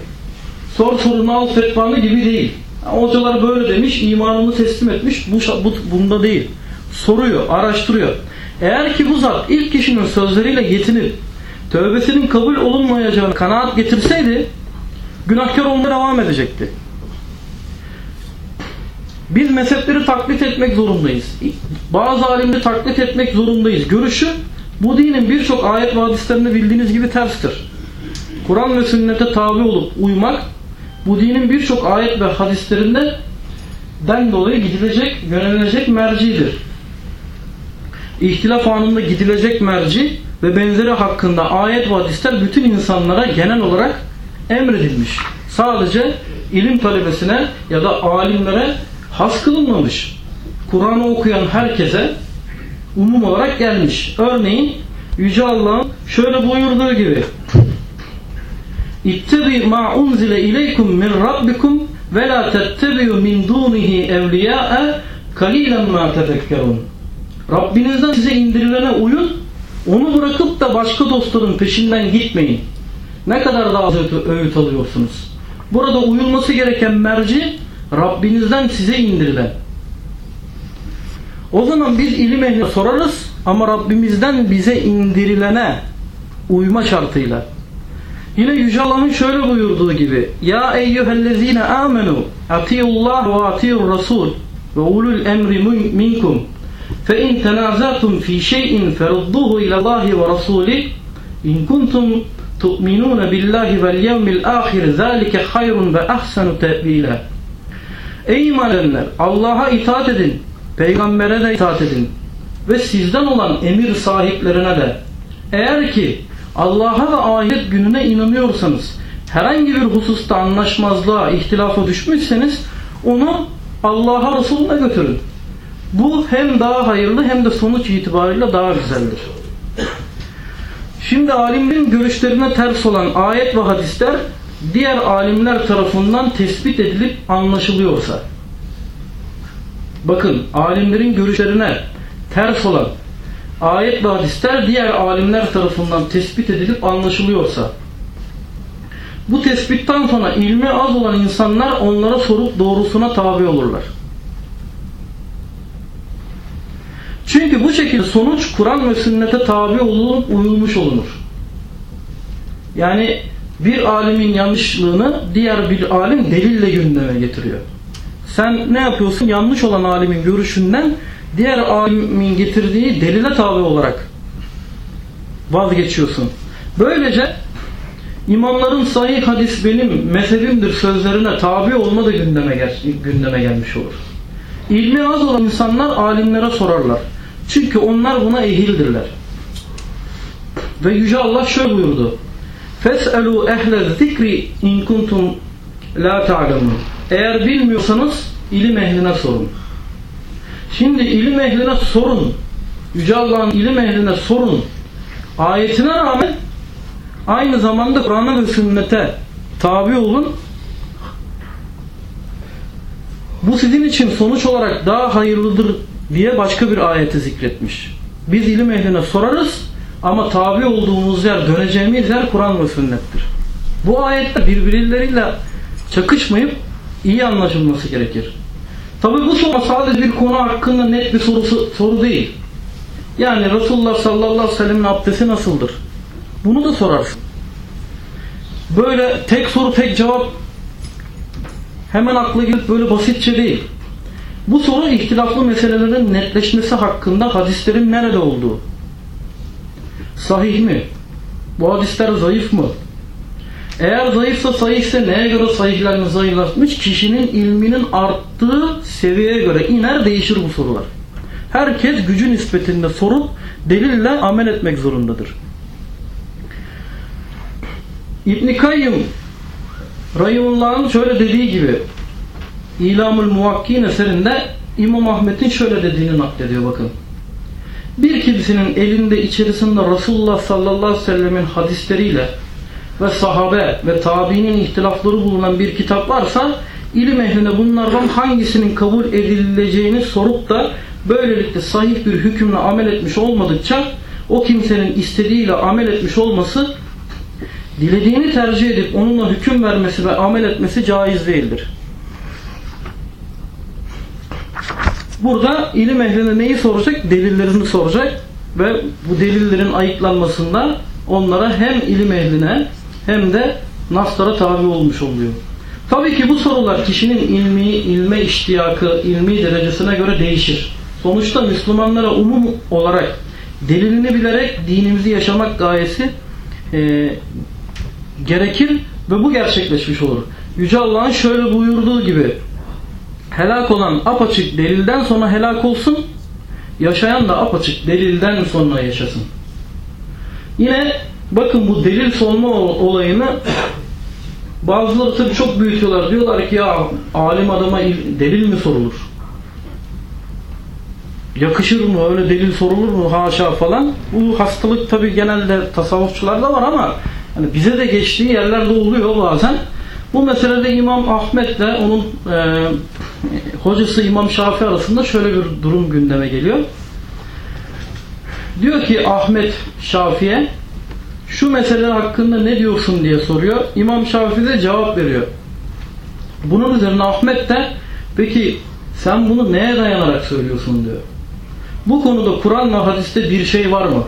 Sor sorunu al fetvanı gibi değil. Hocalar böyle demiş, imanını teslim etmiş. Bu, bu bunda değil. Soruyor, araştırıyor. Eğer ki bu zat ilk kişinin sözleriyle yetinip tövbesinin kabul olunmayacağını kanaat getirseydi günahkar olmaya devam edecekti. Biz mezhepleri taklit etmek zorundayız. Bazı alimleri taklit etmek zorundayız. Görüşü bu dinin birçok ayet ve hadislerini bildiğiniz gibi terstir. Kur'an ve sünnete tabi olup uymak bu dinin birçok ayet ve hadislerinde den dolayı gidilecek, yönelilecek mercidir. İhtilaf anında gidilecek merci ve benzeri hakkında ayet ve hadisler bütün insanlara genel olarak emredilmiş. Sadece ilim talebesine ya da alimlere has kılınmamış. Kur'an'ı okuyan herkese umum olarak gelmiş. Örneğin Yüce Allah'ın şöyle buyurduğu gibi İttebi ma unzile ileykum min rabbikum ve la tettebi'u min dunihi evliya'a kalilen ma tefekkerun. Rabbinizden size indirilene uyun, onu bırakıp da başka dostların peşinden gitmeyin. Ne kadar daha az öğüt alıyorsunuz. Burada uyulması gereken merci Rabbinizden size indirilen. O zaman biz ilim ehline sorarız ama Rabbimizden bize indirilene uyma şartıyla. Yine Yüce Allah'ın şöyle buyurduğu gibi Ya eyyühellezine amenu atiyullah ve atiyur rasul ve ulul emri minkum fi şeyin ferudduhu ilallahi ve rasuli in kuntum tu'minun billahi vel yevmil ahir zalike hayrun ve ahsenu tevila Ey iman edenler Allah'a itaat edin peygambere de itaat edin ve sizden olan emir sahiplerine de eğer ki Allah'a ve ahiret gününe inanıyorsanız herhangi bir hususta anlaşmazlığa, ihtilafa düşmüşseniz onu Allah'a Resulüne götürün. Bu hem daha hayırlı hem de sonuç itibariyle daha güzeldir. Şimdi alimlerin görüşlerine ters olan ayet ve hadisler diğer alimler tarafından tespit edilip anlaşılıyorsa bakın alimlerin görüşlerine ters olan ayet ve hadisler diğer alimler tarafından tespit edilip anlaşılıyorsa bu tespitten sonra ilmi az olan insanlar onlara sorup doğrusuna tabi olurlar. Çünkü bu şekilde sonuç Kur'an ve sünnete tabi olup uyulmuş olunur. Yani bir alimin yanlışlığını diğer bir alim delille gündeme getiriyor. Sen ne yapıyorsun? Yanlış olan alimin görüşünden diğer alimin getirdiği delile tabi olarak vazgeçiyorsun. Böylece imamların sahih hadis benim mezhebimdir sözlerine tabi olma da gündeme, gel gündeme gelmiş olur. İlmi az olan insanlar alimlere sorarlar. Çünkü onlar buna ehildirler. Ve Yüce Allah şöyle buyurdu. فَاسْأَلُوا اَهْلَ الذِّكْرِ اِنْ كُنْتُمْ لَا تَعْلَمُونَ Eğer bilmiyorsanız ilim ehline sorun. Şimdi ilim ehline sorun. Yüce Allah'ın ilim ehline sorun. Ayetine rağmen aynı zamanda Kur'an'a ve sünnete tabi olun. Bu sizin için sonuç olarak daha hayırlıdır diye başka bir ayeti zikretmiş. Biz ilim ehline sorarız ama tabi olduğumuz yer, döneceğimiz yer Kur'an ve sünnettir. Bu ayetler birbirleriyle çakışmayıp iyi anlaşılması gerekir. Tabi bu soru sadece bir konu hakkında net bir sorusu, soru değil. Yani Resulullah sallallahu aleyhi ve sellem'in abdesti nasıldır? Bunu da sorarsın. Böyle tek soru tek cevap hemen akla gelip böyle basitçe değil. Bu soru ihtilaflı meselelerin netleşmesi hakkında hadislerin nerede olduğu. Sahih mi? Bu hadisler zayıf mı? Eğer zayıfsa sahihse neye göre sahihlerini zayıflatmış? Kişinin ilminin arttığı seviyeye göre iner değişir bu sorular. Herkes gücü nispetinde sorup delille amel etmek zorundadır. İbn Kayyım Rahimullah'ın şöyle dediği gibi İlamul Muvakkin eserinde İmam Ahmet'in şöyle dediğini naklediyor bakın. Bir kimsenin elinde içerisinde Resulullah sallallahu aleyhi ve sellemin hadisleriyle ve sahabe ve tabiinin ihtilafları bulunan bir kitap varsa ilim ehline bunlardan hangisinin kabul edileceğini sorup da böylelikle sahih bir hükümle amel etmiş olmadıkça o kimsenin istediğiyle amel etmiş olması dilediğini tercih edip onunla hüküm vermesi ve amel etmesi caiz değildir. Burada ilim ehline neyi soracak? Delillerini soracak ve bu delillerin ayıklanmasında onlara hem ilim ehline hem de naslara tabi olmuş oluyor. Tabii ki bu sorular kişinin ilmi, ilme iştiyakı, ilmi derecesine göre değişir. Sonuçta Müslümanlara umum olarak delilini bilerek dinimizi yaşamak gayesi e, gerekir ve bu gerçekleşmiş olur. Yüce Allah'ın şöyle buyurduğu gibi helak olan apaçık delilden sonra helak olsun yaşayan da apaçık delilden sonra yaşasın. Yine bakın bu delil solma olayını bazıları tabii çok büyütüyorlar. Diyorlar ki ya alim adama delil mi sorulur? Yakışır mı? Öyle delil sorulur mu? Haşa falan. Bu hastalık tabii genelde tasavvufçularda var ama hani bize de geçtiği yerlerde oluyor bazen. Bu meselede İmam Ahmet ile onun e, hocası İmam Şafii arasında şöyle bir durum gündeme geliyor. Diyor ki Ahmet Şafii'ye şu mesele hakkında ne diyorsun diye soruyor. İmam Şafii de cevap veriyor. Bunun üzerine Ahmet de peki sen bunu neye dayanarak söylüyorsun diyor. Bu konuda Kur'an ve hadiste bir şey var mı?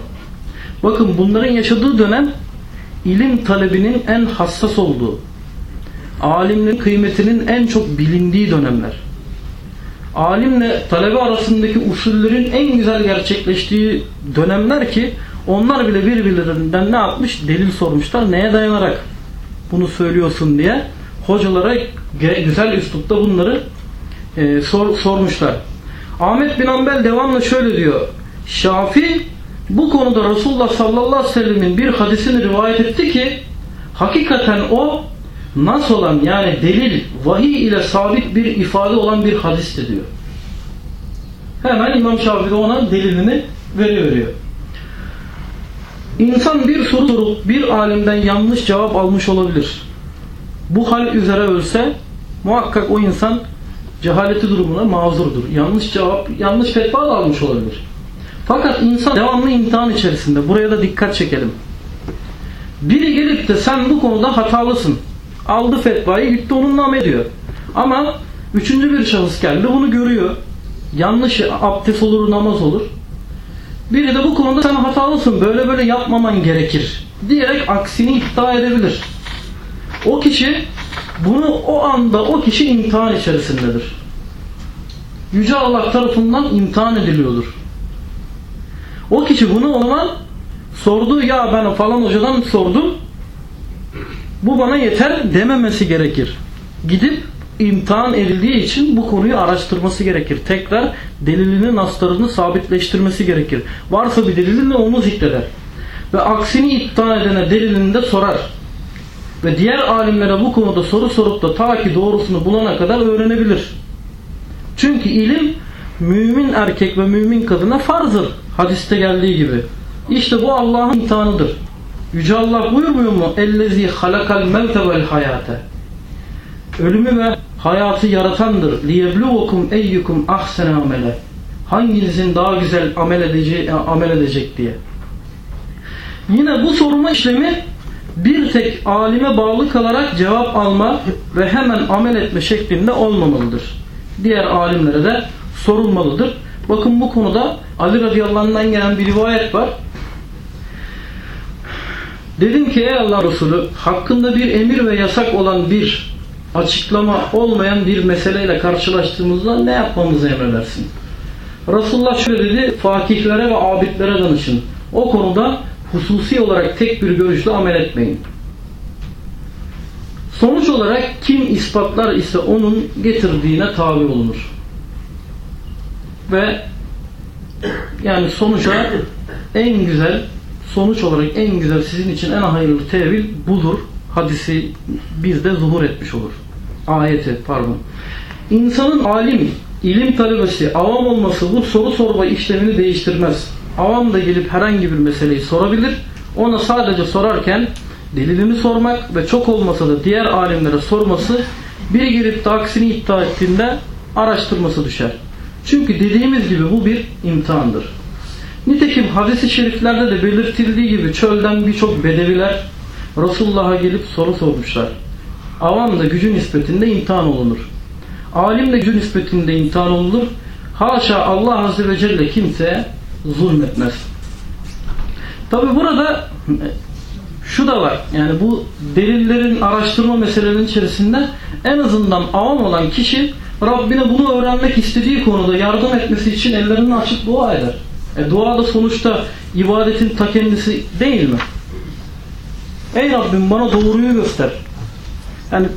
Bakın bunların yaşadığı dönem ilim talebinin en hassas olduğu, alimlerin kıymetinin en çok bilindiği dönemler. Alimle talebe arasındaki usullerin en güzel gerçekleştiği dönemler ki onlar bile birbirlerinden ne yapmış? Delil sormuşlar. Neye dayanarak bunu söylüyorsun diye hocalara güzel üslupta bunları e, sor, sormuşlar. Ahmet bin Ambel devamlı şöyle diyor. Şafi bu konuda Resulullah sallallahu aleyhi ve sellemin bir hadisini rivayet etti ki hakikaten o nas olan yani delil, vahiy ile sabit bir ifade olan bir hadisti diyor. Hemen İmam Şafii ona delilini veriyor. İnsan bir soru sorup bir alimden yanlış cevap almış olabilir. Bu hal üzere ölse muhakkak o insan cehaleti durumuna mazurdur. Yanlış cevap, yanlış fetva da almış olabilir. Fakat insan devamlı imtihan içerisinde. Buraya da dikkat çekelim. Biri gelip de sen bu konuda hatalısın. Aldı fetvayı gitti onunla amel ediyor. Ama üçüncü bir şahıs geldi bunu görüyor. Yanlış abdest olur namaz olur. Biri de bu konuda sen hatalısın böyle böyle yapmaman gerekir diyerek aksini iddia edebilir. O kişi bunu o anda o kişi imtihan içerisindedir. Yüce Allah tarafından imtihan ediliyordur. O kişi bunu o zaman sordu ya ben falan hocadan sordum bu bana yeter dememesi gerekir. Gidip imtihan edildiği için bu konuyu araştırması gerekir. Tekrar delilini, naslarını sabitleştirmesi gerekir. Varsa bir delilini onu zikreder. Ve aksini iddia edene delilini de sorar. Ve diğer alimlere bu konuda soru sorup da ta ki doğrusunu bulana kadar öğrenebilir. Çünkü ilim mümin erkek ve mümin kadına farzdır. Hadiste geldiği gibi. İşte bu Allah'ın imtihanıdır. Yüce Allah buyurmuyor mu? Ellezi halakal mevte vel. Ölümü ve hayatı yaratandır. Liyebluvukum eyyukum ahsene amele. Hanginizin daha güzel amel edecek, amel edecek diye. Yine bu sorma işlemi bir tek alime bağlı kalarak cevap alma ve hemen amel etme şeklinde olmamalıdır. Diğer alimlere de sorulmalıdır. Bakın bu konuda Ali radıyallahu gelen bir rivayet var. Dedim ki ey Allah Resulü hakkında bir emir ve yasak olan bir açıklama olmayan bir meseleyle karşılaştığımızda ne yapmamızı emredersin? Resulullah şöyle dedi fakihlere ve abidlere danışın. O konuda hususi olarak tek bir görüşle amel etmeyin. Sonuç olarak kim ispatlar ise onun getirdiğine tabi olunur. Ve yani sonuca en güzel sonuç olarak en güzel sizin için en hayırlı tevil budur. Hadisi bizde zuhur etmiş olur. Ayeti pardon. İnsanın alim, ilim talebesi, avam olması bu soru sorma işlemini değiştirmez. Avam da gelip herhangi bir meseleyi sorabilir. Ona sadece sorarken delilini sormak ve çok olmasa da diğer alimlere sorması biri gelip de aksini iddia ettiğinde araştırması düşer. Çünkü dediğimiz gibi bu bir imtihandır. Nitekim hadis-i şeriflerde de belirtildiği gibi çölden birçok bedeviler Resulullah'a gelip soru sormuşlar. Avam da gücü nispetinde imtihan olunur. Alim de gücü nispetinde imtihan olunur. Haşa Allah Azze ve Celle kimseye zulmetmez. Tabi burada şu da var. Yani bu delillerin araştırma meselelerinin içerisinde en azından avam olan kişi Rabbine bunu öğrenmek istediği konuda yardım etmesi için ellerini açıp dua eder. E, dua da sonuçta ibadetin ta kendisi değil mi? Ey Rabbim bana doğruyu göster. Yani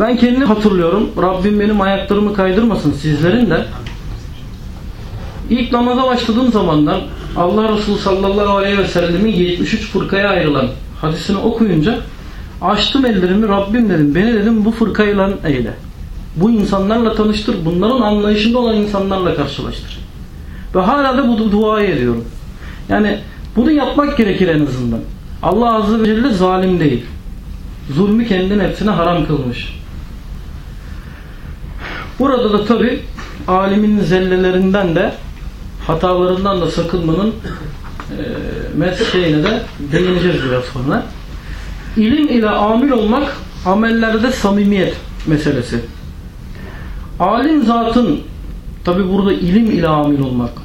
ben kendimi hatırlıyorum. Rabbim benim ayaklarımı kaydırmasın sizlerin de. İlk namaza başladığım zamandan Allah Resulü sallallahu aleyhi ve sellemin 73 fırkaya ayrılan hadisini okuyunca açtım ellerimi Rabbim dedim beni dedim bu fırkayla eyle. Bu insanlarla tanıştır. Bunların anlayışında olan insanlarla karşılaştır. Ve hala da bu duayı ediyorum. Yani bunu yapmak gerekir en azından. Allah Azze ve Celle zalim değil. zulmü kendi nefsine haram kılmış. Burada da tabi alimin zellelerinden de hatalarından da sakınmanın e, mesleğine de değineceğiz biraz sonra. İlim ile amil olmak amellerde samimiyet meselesi. Alim zatın tabi burada ilim ile amil olmak.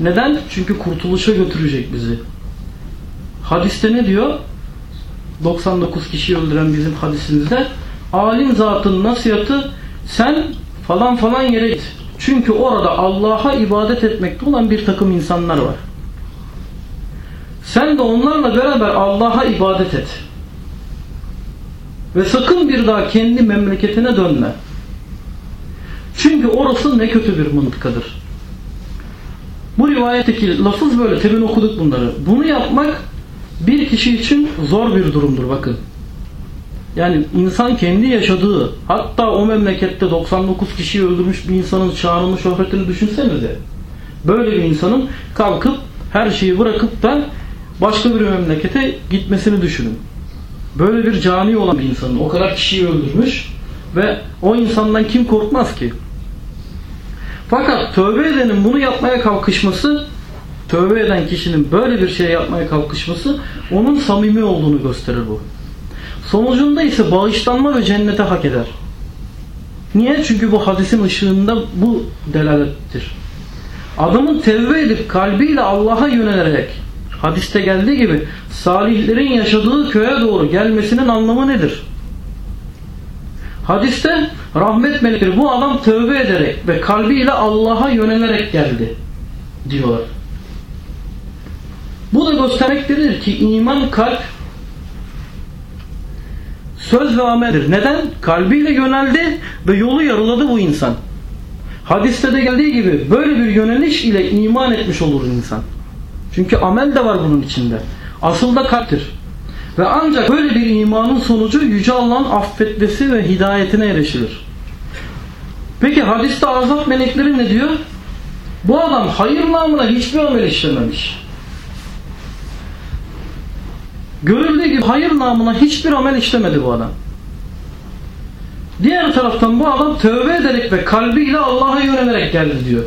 Neden? Çünkü kurtuluşa götürecek bizi. Hadiste ne diyor? 99 kişiyi öldüren bizim hadisimizde alim zatın nasihatı sen falan falan yere git. Çünkü orada Allah'a ibadet etmekte olan bir takım insanlar var. Sen de onlarla beraber Allah'a ibadet et. Ve sakın bir daha kendi memleketine dönme. Çünkü orası ne kötü bir mıntıkadır. Bu rivayetteki lafız böyle. Temin okuduk bunları. Bunu yapmak bir kişi için zor bir durumdur bakın. Yani insan kendi yaşadığı hatta o memlekette 99 kişiyi öldürmüş bir insanın şanını şöhretini düşünsenize. Böyle bir insanın kalkıp her şeyi bırakıp da başka bir memlekete gitmesini düşünün. Böyle bir cani olan bir insanın o kadar kişiyi öldürmüş ve o insandan kim korkmaz ki? Fakat tövbe edenin bunu yapmaya kalkışması tövbe eden kişinin böyle bir şey yapmaya kalkışması onun samimi olduğunu gösterir bu. Sonucunda ise bağışlanma ve cennete hak eder. Niye? Çünkü bu hadisin ışığında bu delalettir. Adamın tevbe edip kalbiyle Allah'a yönelerek hadiste geldiği gibi salihlerin yaşadığı köye doğru gelmesinin anlamı nedir? Hadiste rahmet melekleri bu adam tövbe ederek ve kalbiyle Allah'a yönelerek geldi diyorlar. Bu da göstermektedir ki iman kalp söz ve ameldir. Neden? Kalbiyle yöneldi ve yolu yarıladı bu insan. Hadiste de geldiği gibi böyle bir yöneliş ile iman etmiş olur insan. Çünkü amel de var bunun içinde. Asıl da kalptir. Ve ancak böyle bir imanın sonucu Yüce Allah'ın affetmesi ve hidayetine erişilir. Peki hadiste azap melekleri ne diyor? Bu adam hayır namına hiçbir amel işlememiş. Görüldüğü gibi hayır namına hiçbir amel işlemedi bu adam. Diğer taraftan bu adam tövbe ederek ve kalbiyle Allah'a yönelerek geldi diyor.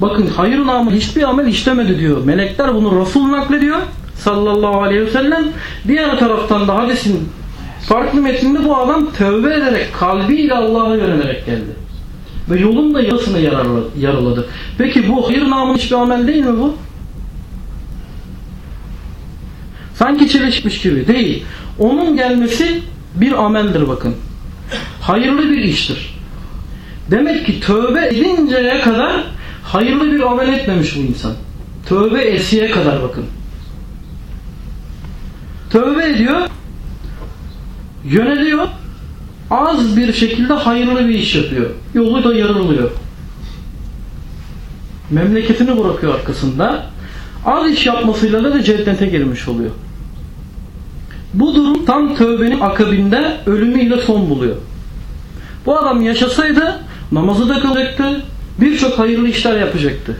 Bakın hayır namı hiçbir amel işlemedi diyor. Melekler bunu Resul naklediyor sallallahu aleyhi ve sellem. Diğer taraftan da hadisin farklı metninde bu adam tövbe ederek kalbiyle Allah'a yönelerek geldi. Ve yolun da yarısını yaraladı. Peki bu hayır namı hiçbir amel değil mi bu? Sanki çelişmiş gibi. Değil. Onun gelmesi bir ameldir bakın. Hayırlı bir iştir. Demek ki tövbe edinceye kadar hayırlı bir amel etmemiş bu insan. Tövbe esiye kadar bakın. Tövbe ediyor, yöneliyor, az bir şekilde hayırlı bir iş yapıyor. Yolu da yarılıyor. Memleketini bırakıyor arkasında. Az iş yapmasıyla da cennete girmiş oluyor. Bu durum tam tövbenin akabinde ölümüyle son buluyor. Bu adam yaşasaydı namazı da kılacaktı, birçok hayırlı işler yapacaktı.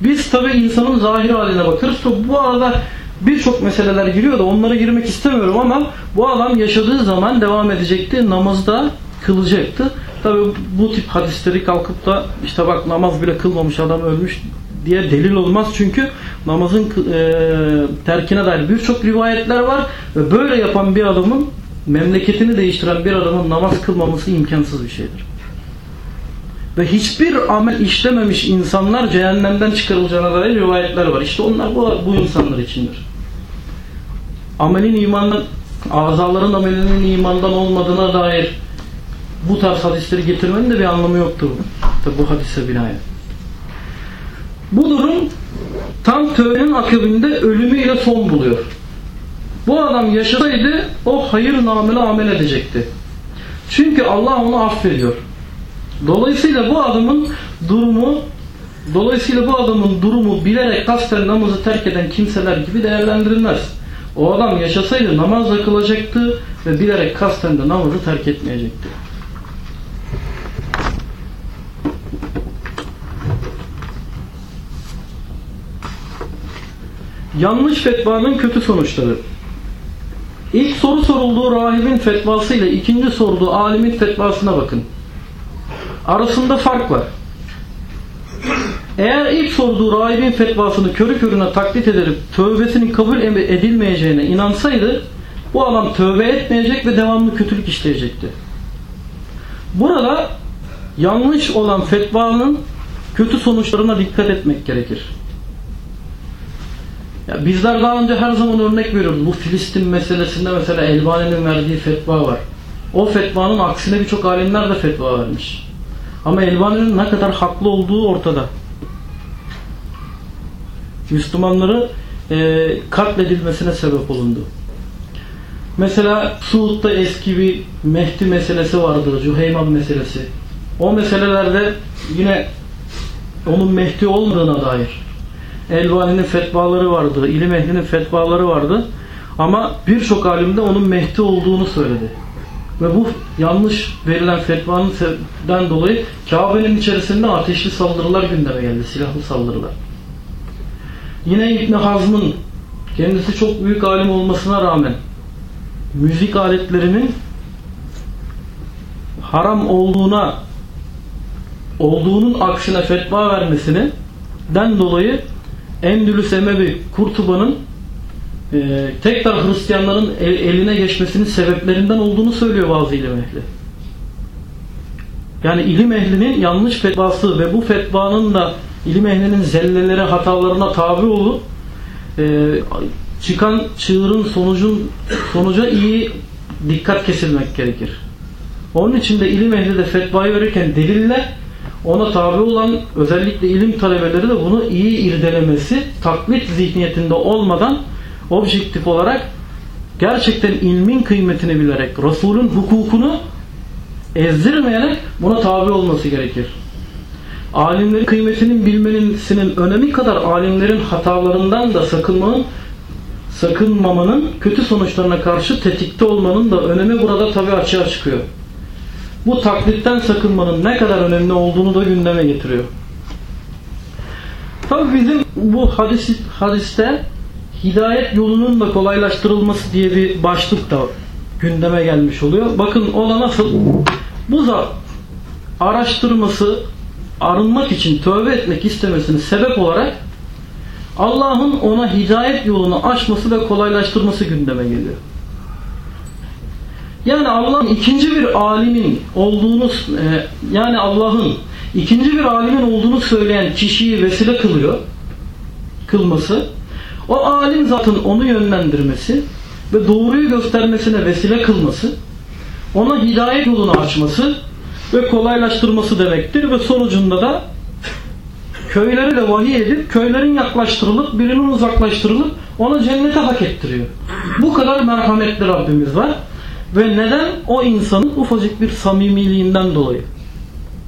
Biz tabi insanın zahir haline bakarız. Bu arada birçok meseleler giriyor da onlara girmek istemiyorum ama bu adam yaşadığı zaman devam edecekti. Namazı da kılacaktı. Tabi bu tip hadisleri kalkıp da işte bak namaz bile kılmamış adam ölmüş diye delil olmaz. Çünkü namazın e, terkine dair birçok rivayetler var ve böyle yapan bir adamın memleketini değiştiren bir adamın namaz kılmaması imkansız bir şeydir. Ve hiçbir amel işlememiş insanlar cehennemden çıkarılacağına dair rivayetler var. İşte onlar bu, bu insanlar içindir. Amelin imandan, azaların amelinin imandan olmadığına dair bu tarz hadisleri getirmenin de bir anlamı yoktur. Bu hadise binaen. Bu durum tam tövbenin akabinde ölümüyle son buluyor. Bu adam yaşasaydı o hayır nameli amel edecekti. Çünkü Allah onu affediyor. Dolayısıyla bu adamın durumu dolayısıyla bu adamın durumu bilerek kasten namazı terk eden kimseler gibi değerlendirilmez. O adam yaşasaydı namaz kılacaktı ve bilerek kasten de namazı terk etmeyecekti. Yanlış fetvanın kötü sonuçları. İlk soru sorulduğu rahibin fetvası ile ikinci sorduğu alimin fetvasına bakın. Arasında fark var. Eğer ilk sorduğu rahibin fetvasını körü körüne taklit ederek tövbesinin kabul edilmeyeceğine inansaydı bu adam tövbe etmeyecek ve devamlı kötülük işleyecekti. Burada yanlış olan fetvanın kötü sonuçlarına dikkat etmek gerekir. Ya bizler daha önce her zaman örnek veriyoruz. Bu Filistin meselesinde mesela Elbani'nin verdiği fetva var. O fetvanın aksine birçok alimler de fetva vermiş. Ama Elbani'nin ne kadar haklı olduğu ortada. Müslümanları e, katledilmesine sebep olundu. Mesela Suud'da eski bir Mehdi meselesi vardı, Cüheyman meselesi. O meselelerde yine onun Mehdi olmadığına dair Elvani'nin fetvaları vardı, ilim ehlinin fetvaları vardı. Ama birçok alimde onun Mehdi olduğunu söyledi. Ve bu yanlış verilen fetvanın dolayı Kabe'nin içerisinde ateşli saldırılar gündeme geldi, silahlı saldırılar. Yine İbn Hazm'ın kendisi çok büyük alim olmasına rağmen müzik aletlerinin haram olduğuna olduğunun aksine fetva vermesini den dolayı Endülüs Emevi Kurtuba'nın e, tekrar Hristiyanların el, eline geçmesinin sebeplerinden olduğunu söylüyor bazı ilim ehli. Yani ilim ehlinin yanlış fetvası ve bu fetvanın da ilim ehlinin zelleleri hatalarına tabi olup e, çıkan çığırın sonucun sonuca iyi dikkat kesilmek gerekir. Onun için de ilim ehli de fetvayı verirken delille ona tabi olan özellikle ilim talebeleri de bunu iyi irdelemesi, taklit zihniyetinde olmadan objektif olarak gerçekten ilmin kıymetini bilerek, Resul'ün hukukunu ezdirmeyerek buna tabi olması gerekir. Alimlerin kıymetinin bilmenin önemi kadar alimlerin hatalarından da sakınmanın sakınmamanın kötü sonuçlarına karşı tetikte olmanın da önemi burada tabi açığa çıkıyor. Bu taklitten sakınmanın ne kadar önemli olduğunu da gündeme getiriyor. Tabi bizim bu hadis, hadiste hidayet yolunun da kolaylaştırılması diye bir başlık da gündeme gelmiş oluyor. Bakın ona nasıl bu zat araştırması arınmak için tövbe etmek istemesini sebep olarak Allah'ın ona hidayet yolunu açması ve kolaylaştırması gündeme geliyor. Yani Allah'ın ikinci bir alimin olduğunu e, yani Allah'ın ikinci bir alimin olduğunu söyleyen kişiyi vesile kılıyor. Kılması. O alim zatın onu yönlendirmesi ve doğruyu göstermesine vesile kılması, ona hidayet yolunu açması ve kolaylaştırması demektir ve sonucunda da köyleri de vahiy edip köylerin yaklaştırılıp birinin uzaklaştırılıp ona cennete hak ettiriyor. Bu kadar merhametli Rabbimiz var. Ve neden? O insanın ufacık bir samimiliğinden dolayı.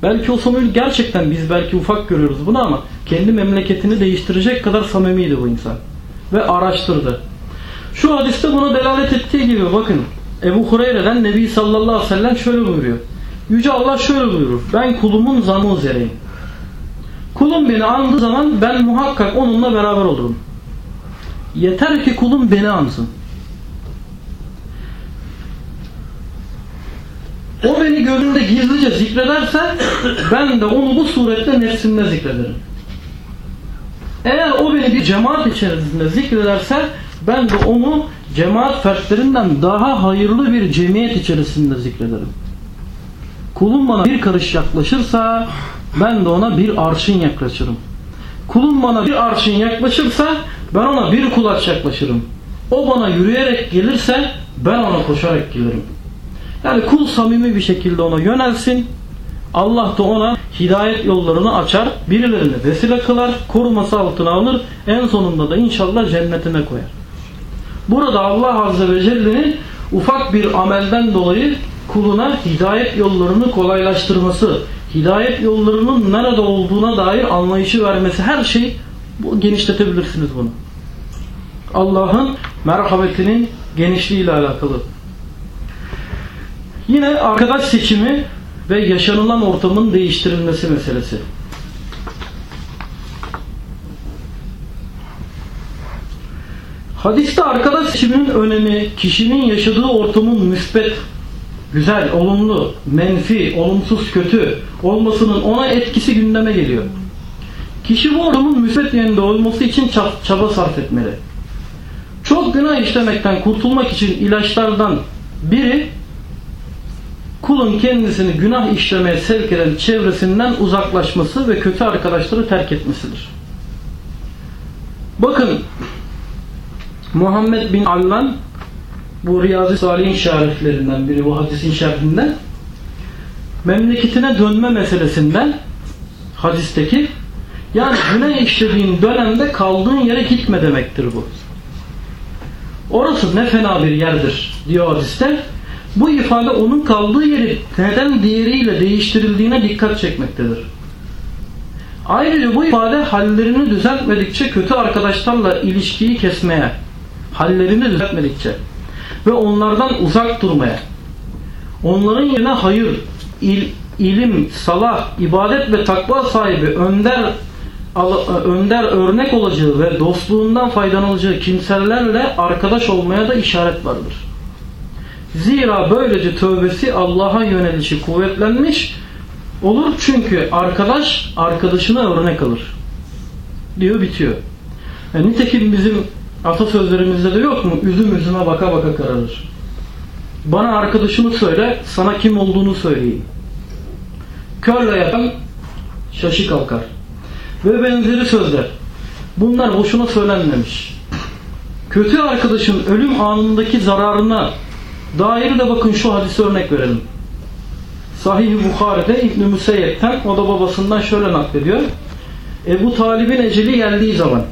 Belki o samimi gerçekten biz belki ufak görüyoruz bunu ama kendi memleketini değiştirecek kadar samimiydi bu insan. Ve araştırdı. Şu hadiste buna delalet ettiği gibi bakın Ebu Hureyre'den Nebi sallallahu aleyhi ve sellem şöyle buyuruyor. Yüce Allah şöyle buyurur. Ben kulumun zanı üzereyim. Kulum beni andığı zaman ben muhakkak onunla beraber olurum. Yeter ki kulum beni ansın. O beni gönlünde gizlice zikrederse ben de onu bu surette nefsimde zikrederim. Eğer o beni bir cemaat içerisinde zikrederse ben de onu cemaat fertlerinden daha hayırlı bir cemiyet içerisinde zikrederim. Kulum bana bir karış yaklaşırsa ben de ona bir arşın yaklaşırım. Kulum bana bir arşın yaklaşırsa ben ona bir kulaç yaklaşırım. O bana yürüyerek gelirse ben ona koşarak gelirim. Yani kul samimi bir şekilde ona yönelsin. Allah da ona hidayet yollarını açar. Birilerini vesile kılar. Koruması altına alır. En sonunda da inşallah cennetine koyar. Burada Allah Azze ve Celle'nin ufak bir amelden dolayı kuluna hidayet yollarını kolaylaştırması, hidayet yollarının nerede olduğuna dair anlayışı vermesi her şey bu genişletebilirsiniz bunu. Allah'ın merhametinin genişliğiyle alakalı. Yine arkadaş seçimi ve yaşanılan ortamın değiştirilmesi meselesi. Hadiste arkadaş seçiminin önemi, kişinin yaşadığı ortamın müsbet, güzel, olumlu, menfi, olumsuz, kötü olmasının ona etkisi gündeme geliyor. Kişi bu ortamın müsbet yönde olması için çaba sarf etmeli. Çok günah işlemekten kurtulmak için ilaçlardan biri kulun kendisini günah işlemeye sevk eden çevresinden uzaklaşması ve kötü arkadaşları terk etmesidir. Bakın Muhammed bin Allan bu Riyazi Salih'in şeriflerinden biri bu hadisin şerhinden memleketine dönme meselesinden hadisteki yani günah işlediğin dönemde kaldığın yere gitme demektir bu. Orası ne fena bir yerdir diyor hadiste. Bu ifade onun kaldığı yeri neden diğeriyle değiştirildiğine dikkat çekmektedir. Ayrıca bu ifade hallerini düzeltmedikçe kötü arkadaşlarla ilişkiyi kesmeye, hallerini düzeltmedikçe ve onlardan uzak durmaya, onların yerine hayır, il, ilim, salah, ibadet ve takva sahibi önder önder örnek olacağı ve dostluğundan faydalanacağı kimselerle arkadaş olmaya da işaret vardır. Zira böylece tövbesi Allah'a yönelişi kuvvetlenmiş olur çünkü arkadaş arkadaşına örnek alır. Diyor bitiyor. Yani nitekim bizim atasözlerimizde de yok mu? Üzüm üzüme baka baka kararır. Bana arkadaşını söyle, sana kim olduğunu söyleyeyim. Körle yatan şaşı kalkar. Ve benzeri sözler. Bunlar boşuna söylenmemiş. Kötü arkadaşın ölüm anındaki zararına dair de bakın şu hadise örnek verelim. Sahih-i Bukhari'de İbn-i Müseyyep'ten o da babasından şöyle naklediyor. Ebu Talib'in eceli geldiği zaman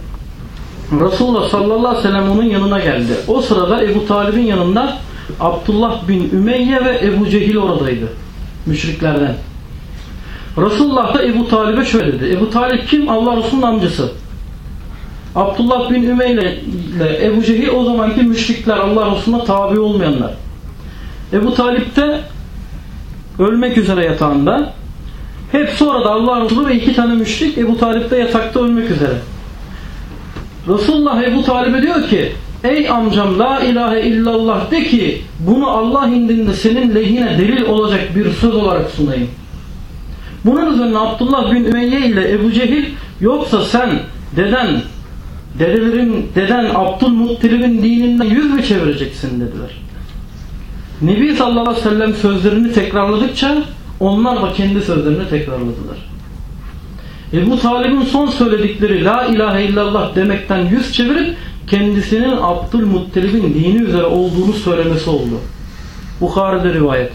Resulullah sallallahu aleyhi ve sellem onun yanına geldi. O sırada Ebu Talib'in yanında Abdullah bin Ümeyye ve Ebu Cehil oradaydı. Müşriklerden. Resulullah da Ebu Talib'e şöyle dedi. Ebu Talib kim? Allah Resulü'nün amcası. Abdullah bin Ümeyye ile Ebu Cehil o zamanki müşrikler Allah Resulü'ne tabi olmayanlar. Ebu Talip de ölmek üzere yatağında. Hep sonra da Allah Resulü ve iki tane müşrik Ebu Talip de yatakta ölmek üzere. Resulullah Ebu Talib'e diyor ki Ey amcam la ilahe illallah de ki bunu Allah indinde senin lehine delil olacak bir söz olarak sunayım. Bunun üzerine Abdullah bin Ümeyye ile Ebu Cehil yoksa sen deden dedelerin deden Abdülmuttalib'in dininden yüz mü çevireceksin dediler. Nebi sallallahu aleyhi ve sellem sözlerini tekrarladıkça onlar da kendi sözlerini tekrarladılar. Ebu Talib'in son söyledikleri La ilahe illallah demekten yüz çevirip kendisinin Abdülmuttalib'in dini üzere olduğunu söylemesi oldu. Bukhari'de rivayet.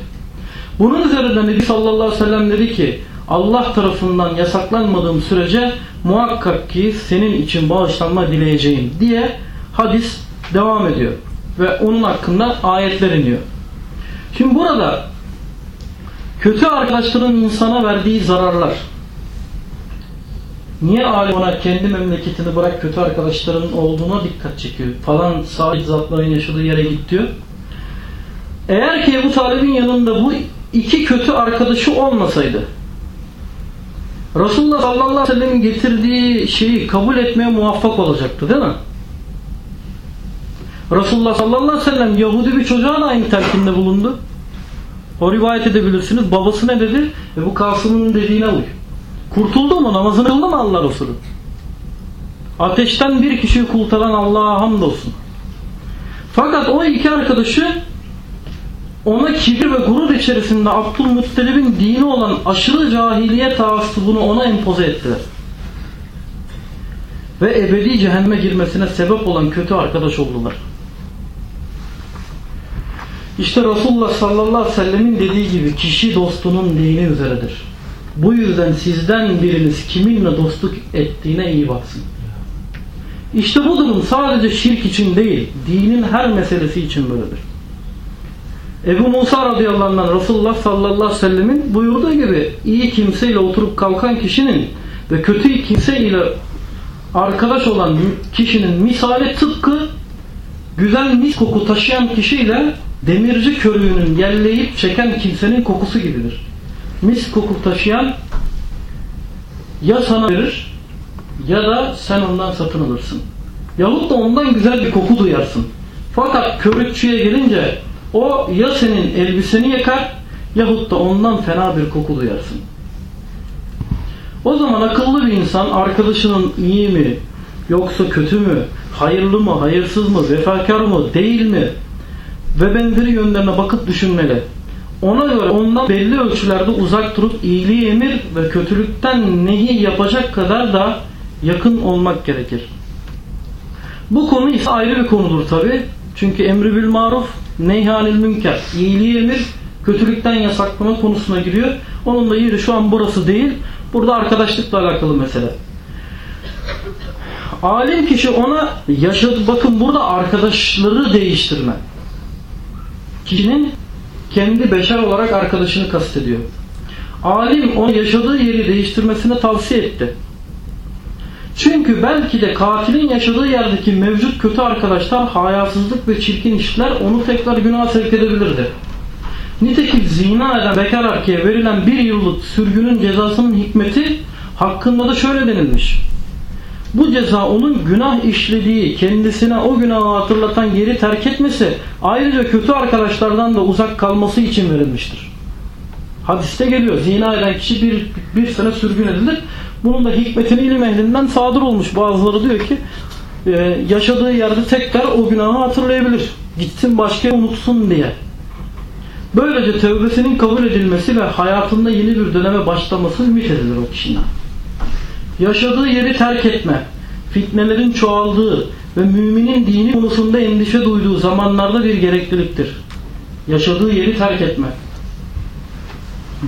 Bunun üzerinde Nebi sallallahu aleyhi ve sellem dedi ki Allah tarafından yasaklanmadığım sürece muhakkak ki senin için bağışlanma dileyeceğim diye hadis devam ediyor. Ve onun hakkında ayetler iniyor. Şimdi burada kötü arkadaşların insana verdiği zararlar niye alim ona kendi memleketini bırak kötü arkadaşların olduğuna dikkat çekiyor falan sahip zatların yaşadığı yere git diyor. Eğer ki Ebu Talib'in yanında bu iki kötü arkadaşı olmasaydı Resulullah sallallahu aleyhi ve sellem'in getirdiği şeyi kabul etmeye muvaffak olacaktı değil mi? Resulullah sallallahu aleyhi ve sellem Yahudi bir çocuğa da aynı telkinde bulundu. O rivayet edebilirsiniz. Babası ne dedi? E bu Kasım'ın dediğine uy. Kurtuldu mu? Namazını kıldı mı Allah Resulü? Ateşten bir kişiyi kurtaran Allah'a hamdolsun. Fakat o iki arkadaşı ona kibir ve gurur içerisinde Abdülmuttalib'in dini olan aşırı cahiliye taassubunu ona empoze ettiler. Ve ebedi cehenneme girmesine sebep olan kötü arkadaş oldular. İşte Resulullah sallallahu aleyhi ve sellemin dediği gibi kişi dostunun dini üzeredir. Bu yüzden sizden biriniz kiminle dostluk ettiğine iyi baksın. İşte bu durum sadece şirk için değil, dinin her meselesi için böyledir. Ebu Musa radıyallahu anh Resulullah sallallahu aleyhi ve sellemin buyurduğu gibi iyi kimseyle oturup kalkan kişinin ve kötü kimseyle arkadaş olan kişinin misali tıpkı güzel mis koku taşıyan kişiyle demirci körüğünün yelleyip çeken kimsenin kokusu gibidir. Mis koku taşıyan ya sana verir ya da sen ondan satın alırsın. Yahut da ondan güzel bir koku duyarsın. Fakat körükçüye gelince o ya senin elbiseni yakar yahut da ondan fena bir koku duyarsın. O zaman akıllı bir insan arkadaşının iyi mi yoksa kötü mü, hayırlı mı, hayırsız mı, vefakar mı, değil mi ve benzeri yönlerine bakıp düşünmeli. Ona göre ondan belli ölçülerde uzak durup iyiliği emir ve kötülükten nehi yapacak kadar da yakın olmak gerekir. Bu konu ise ayrı bir konudur tabi. Çünkü emri bil maruf, neyhanil münker, iyiliği emir, kötülükten yasaklama konusuna giriyor. Onun da yeri şu an burası değil. Burada arkadaşlıkla alakalı mesele. Alim kişi ona yaşadı. Bakın burada arkadaşları değiştirme. Kişinin kendi beşer olarak arkadaşını kastediyor. Alim onun yaşadığı yeri değiştirmesini tavsiye etti. Çünkü belki de katilin yaşadığı yerdeki mevcut kötü arkadaşlar hayasızlık ve çirkin işler onu tekrar günah sevk edebilirdi. Nitekim zina eden bekar erkeğe verilen bir yıllık sürgünün cezasının hikmeti hakkında da şöyle denilmiş. Bu ceza onun günah işlediği, kendisine o günahı hatırlatan yeri terk etmesi, ayrıca kötü arkadaşlardan da uzak kalması için verilmiştir. Hadiste geliyor. Zina eden kişi bir, bir sene sürgün edilir. Bunun da hikmetini ilim ehlinden sadır olmuş. Bazıları diyor ki e, yaşadığı yerde tekrar o günahı hatırlayabilir. Gitsin başka unutsun diye. Böylece tövbesinin kabul edilmesi ve hayatında yeni bir döneme başlaması ümit edilir o kişinin. Yaşadığı yeri terk etme, fitnelerin çoğaldığı ve müminin dini konusunda endişe duyduğu zamanlarda bir gerekliliktir. Yaşadığı yeri terk etme.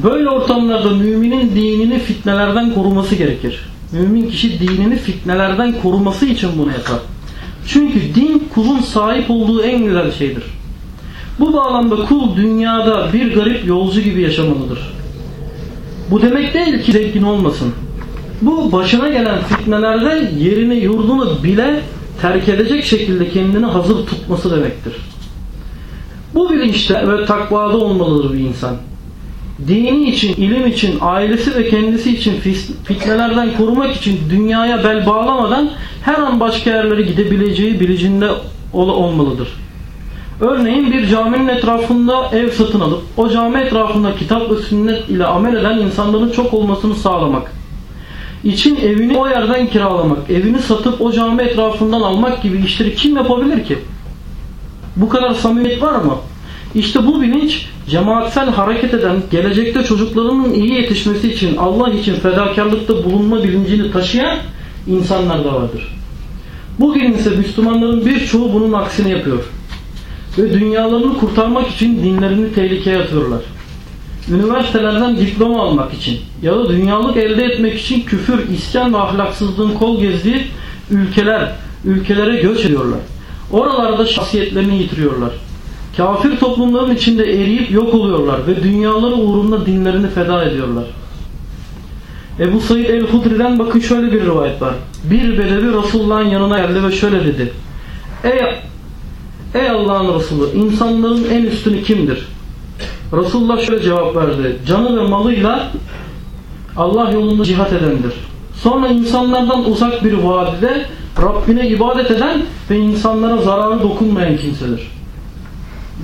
Böyle ortamlarda müminin dinini fitnelerden koruması gerekir. Mümin kişi dinini fitnelerden koruması için bunu yapar. Çünkü din kulun sahip olduğu en güzel şeydir. Bu bağlamda kul dünyada bir garip yolcu gibi yaşamalıdır. Bu demek değil ki zengin olmasın. Bu başına gelen fitnelerde yerini yurdunu bile terk edecek şekilde kendini hazır tutması demektir. Bu bilinçte ve takvada olmalıdır bir insan. Dini için, ilim için, ailesi ve kendisi için fitnelerden korumak için dünyaya bel bağlamadan her an başka yerlere gidebileceği bilicinde ol olmalıdır. Örneğin bir caminin etrafında ev satın alıp o cami etrafında kitap ve sünnet ile amel eden insanların çok olmasını sağlamak. İçin evini o yerden kiralamak, evini satıp o cami etrafından almak gibi işleri kim yapabilir ki? Bu kadar samimiyet var mı? İşte bu bilinç cemaatsel hareket eden, gelecekte çocuklarının iyi yetişmesi için Allah için fedakarlıkta bulunma bilincini taşıyan insanlar da vardır. Bugün ise Müslümanların birçoğu bunun aksini yapıyor. Ve dünyalarını kurtarmak için dinlerini tehlikeye atıyorlar. Üniversitelerden diploma almak için ya da dünyalık elde etmek için küfür, isyan ve ahlaksızlığın kol gezdiği ülkeler, ülkelere göç ediyorlar. Oralarda şahsiyetlerini yitiriyorlar. Kafir toplumların içinde eriyip yok oluyorlar ve dünyaları uğrunda dinlerini feda ediyorlar. Ebu Said el-Hudri'den bakın şöyle bir rivayet var. Bir bedevi Resulullah'ın yanına geldi ve şöyle dedi. Ey, ey Allah'ın Resulü insanların en üstünü kimdir? Resulullah şöyle cevap verdi. Canı ve malıyla Allah yolunda cihat edendir. Sonra insanlardan uzak bir vadide Rabbine ibadet eden ve insanlara zararı dokunmayan kimsedir.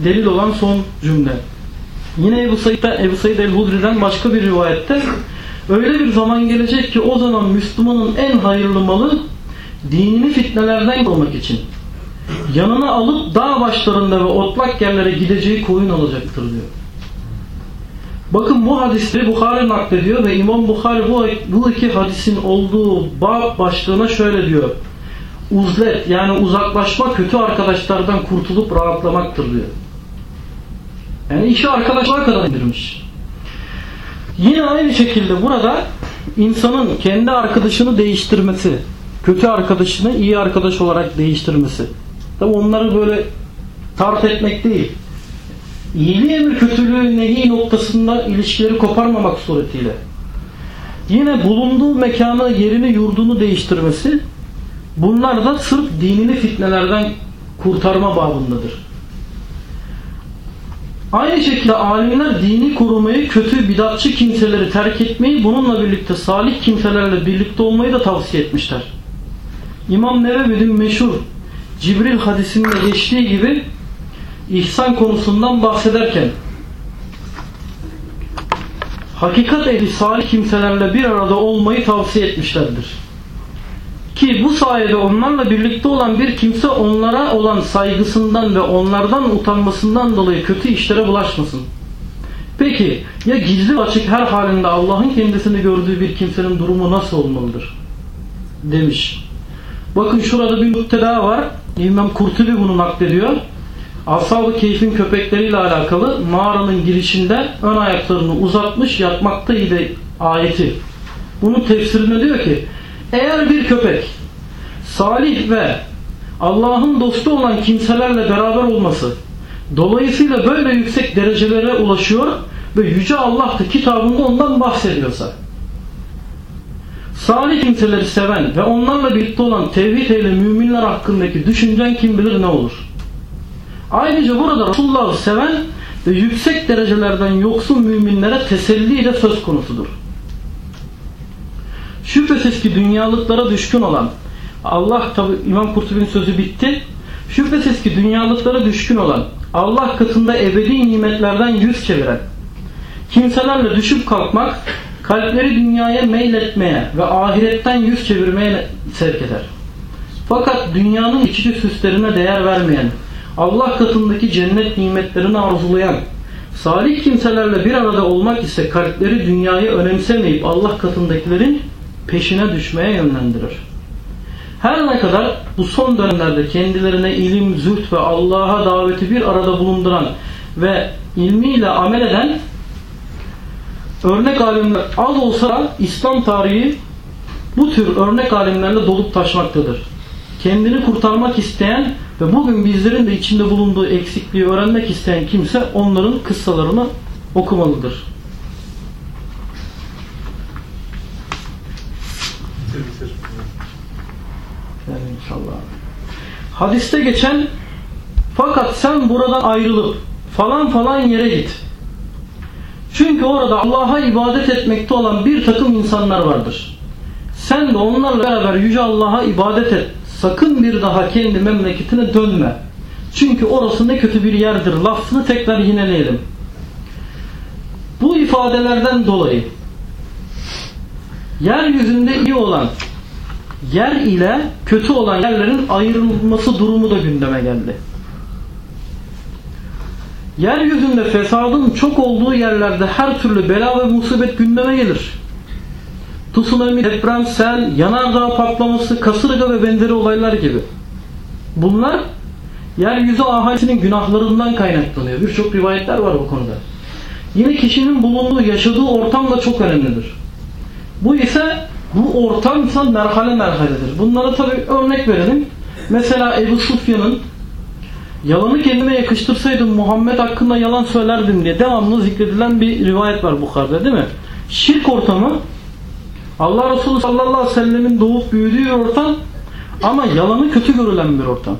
Delil olan son cümle. Yine Ebu Said, Ebu Said el-Hudri'den başka bir rivayette öyle bir zaman gelecek ki o zaman Müslümanın en hayırlı malı dinini fitnelerden korumak için yanına alıp dağ başlarında ve otlak yerlere gideceği koyun alacaktır diyor. Bakın bu hadisleri Bukhari naklediyor ve İmam Bukhari bu, bu iki hadisin olduğu bab başlığına şöyle diyor. Uzlet yani uzaklaşma kötü arkadaşlardan kurtulup rahatlamaktır diyor. Yani işi arkadaşlar kadar indirmiş. Yine aynı şekilde burada insanın kendi arkadaşını değiştirmesi, kötü arkadaşını iyi arkadaş olarak değiştirmesi. Tabi onları böyle tart etmek değil. İyiliği emir kötülüğü nehi noktasında ilişkileri koparmamak suretiyle. Yine bulunduğu mekanı, yerini, yurdunu değiştirmesi bunlar da sırf dinini fitnelerden kurtarma babındadır. Aynı şekilde alimler dini korumayı, kötü bidatçı kimseleri terk etmeyi, bununla birlikte salih kimselerle birlikte olmayı da tavsiye etmişler. İmam Nevevi'nin meşhur Cibril hadisinde geçtiği gibi ihsan konusundan bahsederken hakikat ehli salih kimselerle bir arada olmayı tavsiye etmişlerdir. Ki bu sayede onlarla birlikte olan bir kimse onlara olan saygısından ve onlardan utanmasından dolayı kötü işlere bulaşmasın. Peki ya gizli açık her halinde Allah'ın kendisini gördüğü bir kimsenin durumu nasıl olmalıdır? Demiş. Bakın şurada bir müpteda var. İmam Kurtubi bunu naklediyor. Ashab-ı Keyf'in köpekleriyle alakalı mağaranın girişinde ön ayaklarını uzatmış yatmaktaydı ayeti. Bunun tefsirinde diyor ki eğer bir köpek salih ve Allah'ın dostu olan kimselerle beraber olması dolayısıyla böyle yüksek derecelere ulaşıyor ve Yüce Allah da kitabında ondan bahsediyorsa salih kimseleri seven ve onlarla birlikte olan tevhid ehli müminler hakkındaki düşüncen kim bilir ne olur. Ayrıca burada Resulullah'ı seven ve yüksek derecelerden yoksun müminlere teselli de söz konusudur. Şüphesiz ki dünyalıklara düşkün olan Allah tabi İmam Kurtubi'nin sözü bitti. Şüphesiz ki dünyalıklara düşkün olan Allah katında ebedi nimetlerden yüz çeviren kimselerle düşüp kalkmak kalpleri dünyaya meyletmeye ve ahiretten yüz çevirmeye sevk eder. Fakat dünyanın içici süslerine değer vermeyen, Allah katındaki cennet nimetlerini arzulayan, salih kimselerle bir arada olmak ise kalpleri dünyayı önemsemeyip Allah katındakilerin peşine düşmeye yönlendirir. Her ne kadar bu son dönemlerde kendilerine ilim, züht ve Allah'a daveti bir arada bulunduran ve ilmiyle amel eden örnek alimler az olsa İslam tarihi bu tür örnek alimlerle dolup taşmaktadır. Kendini kurtarmak isteyen ve bugün bizlerin de içinde bulunduğu eksikliği öğrenmek isteyen kimse onların kıssalarını okumalıdır. Yani inşallah. Hadiste geçen fakat sen buradan ayrılıp falan falan yere git. Çünkü orada Allah'a ibadet etmekte olan bir takım insanlar vardır. Sen de onlarla beraber Yüce Allah'a ibadet et. Sakın bir daha kendi memleketine dönme. Çünkü orası ne kötü bir yerdir. Lafını tekrar yineleyelim. Bu ifadelerden dolayı yeryüzünde iyi olan yer ile kötü olan yerlerin ayrılması durumu da gündeme geldi. Yeryüzünde fesadın çok olduğu yerlerde her türlü bela ve musibet gündeme gelir. Tsunami, deprem, sel, yanardağ patlaması, kasırga ve benzeri olaylar gibi. Bunlar yeryüzü ahalisinin günahlarından kaynaklanıyor. Birçok rivayetler var bu konuda. Yine kişinin bulunduğu, yaşadığı ortam da çok önemlidir. Bu ise bu ortam ise merhale merhaledir. Bunlara tabi örnek verelim. Mesela Ebu Sufyan'ın yalanı kendime yakıştırsaydım Muhammed hakkında yalan söylerdim diye devamlı zikredilen bir rivayet var Bukhari'de değil mi? Şirk ortamı Allah Resulü sallallahu aleyhi ve sellemin doğup büyüdüğü bir ortam ama yalanı kötü görülen bir ortam.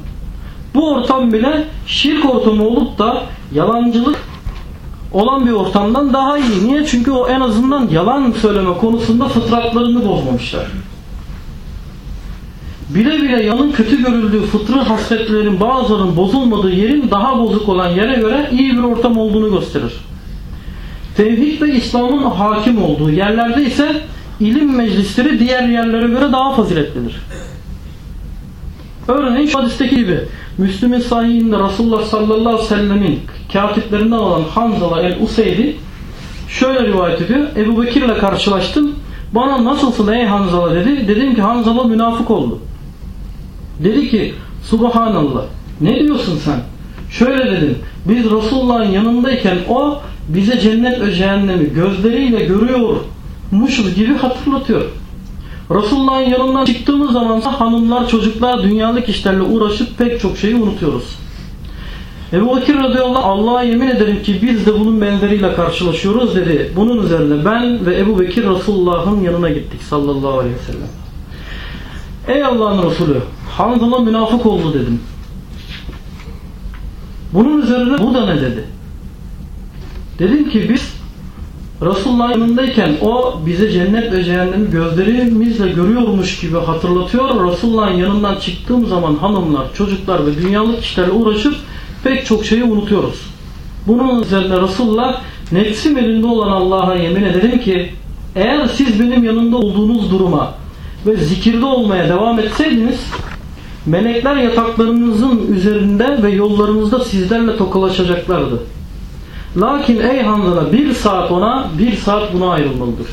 Bu ortam bile şirk ortamı olup da yalancılık olan bir ortamdan daha iyi. Niye? Çünkü o en azından yalan söyleme konusunda fıtratlarını bozmamışlar. Bile bile yanın kötü görüldüğü fıtrı hasretlerin bazılarının bozulmadığı yerin daha bozuk olan yere göre iyi bir ortam olduğunu gösterir. Tevhid ve İslam'ın hakim olduğu yerlerde ise ilim meclisleri diğer yerlere göre daha faziletlidir. Örneğin şu hadisteki gibi Müslüm'ün sahihinde Resulullah sallallahu aleyhi ve sellemin katiplerinden olan Hanzala el-Useydi şöyle rivayet ediyor. Ebu Bekir ile karşılaştım. Bana nasılsın ey Hanzala dedi. Dedim ki Hanzala münafık oldu. Dedi ki Subhanallah ne diyorsun sen? Şöyle dedim. Biz Resulullah'ın yanındayken o bize cennet ve cehennemi gözleriyle görüyormuşuz gibi hatırlatıyor. Resulullah'ın yanından çıktığımız zaman hanımlar, çocuklar dünyalık işlerle uğraşıp pek çok şeyi unutuyoruz. Ebu Bakir radıyallahu Allah'a yemin ederim ki biz de bunun benzeriyle karşılaşıyoruz dedi. Bunun üzerine ben ve Ebu Bekir Resulullah'ın yanına gittik sallallahu aleyhi ve sellem. Ey Allah'ın Resulü Hanzala münafık oldu dedim. Bunun üzerine bu da ne dedi? Dedim ki biz Resulullah'ın yanındayken o bize cennet ve cehennemi gözlerimizle görüyormuş gibi hatırlatıyor. Resulullah'ın yanından çıktığım zaman hanımlar, çocuklar ve dünyalık işlerle uğraşıp pek çok şeyi unutuyoruz. Bunun üzerine Resulullah nefsim elinde olan Allah'a yemin ederim ki eğer siz benim yanında olduğunuz duruma ve zikirde olmaya devam etseydiniz melekler yataklarınızın üzerinde ve yollarınızda sizlerle tokalaşacaklardı. Lakin ey Hanzala bir saat ona bir saat buna ayrılmalıdır.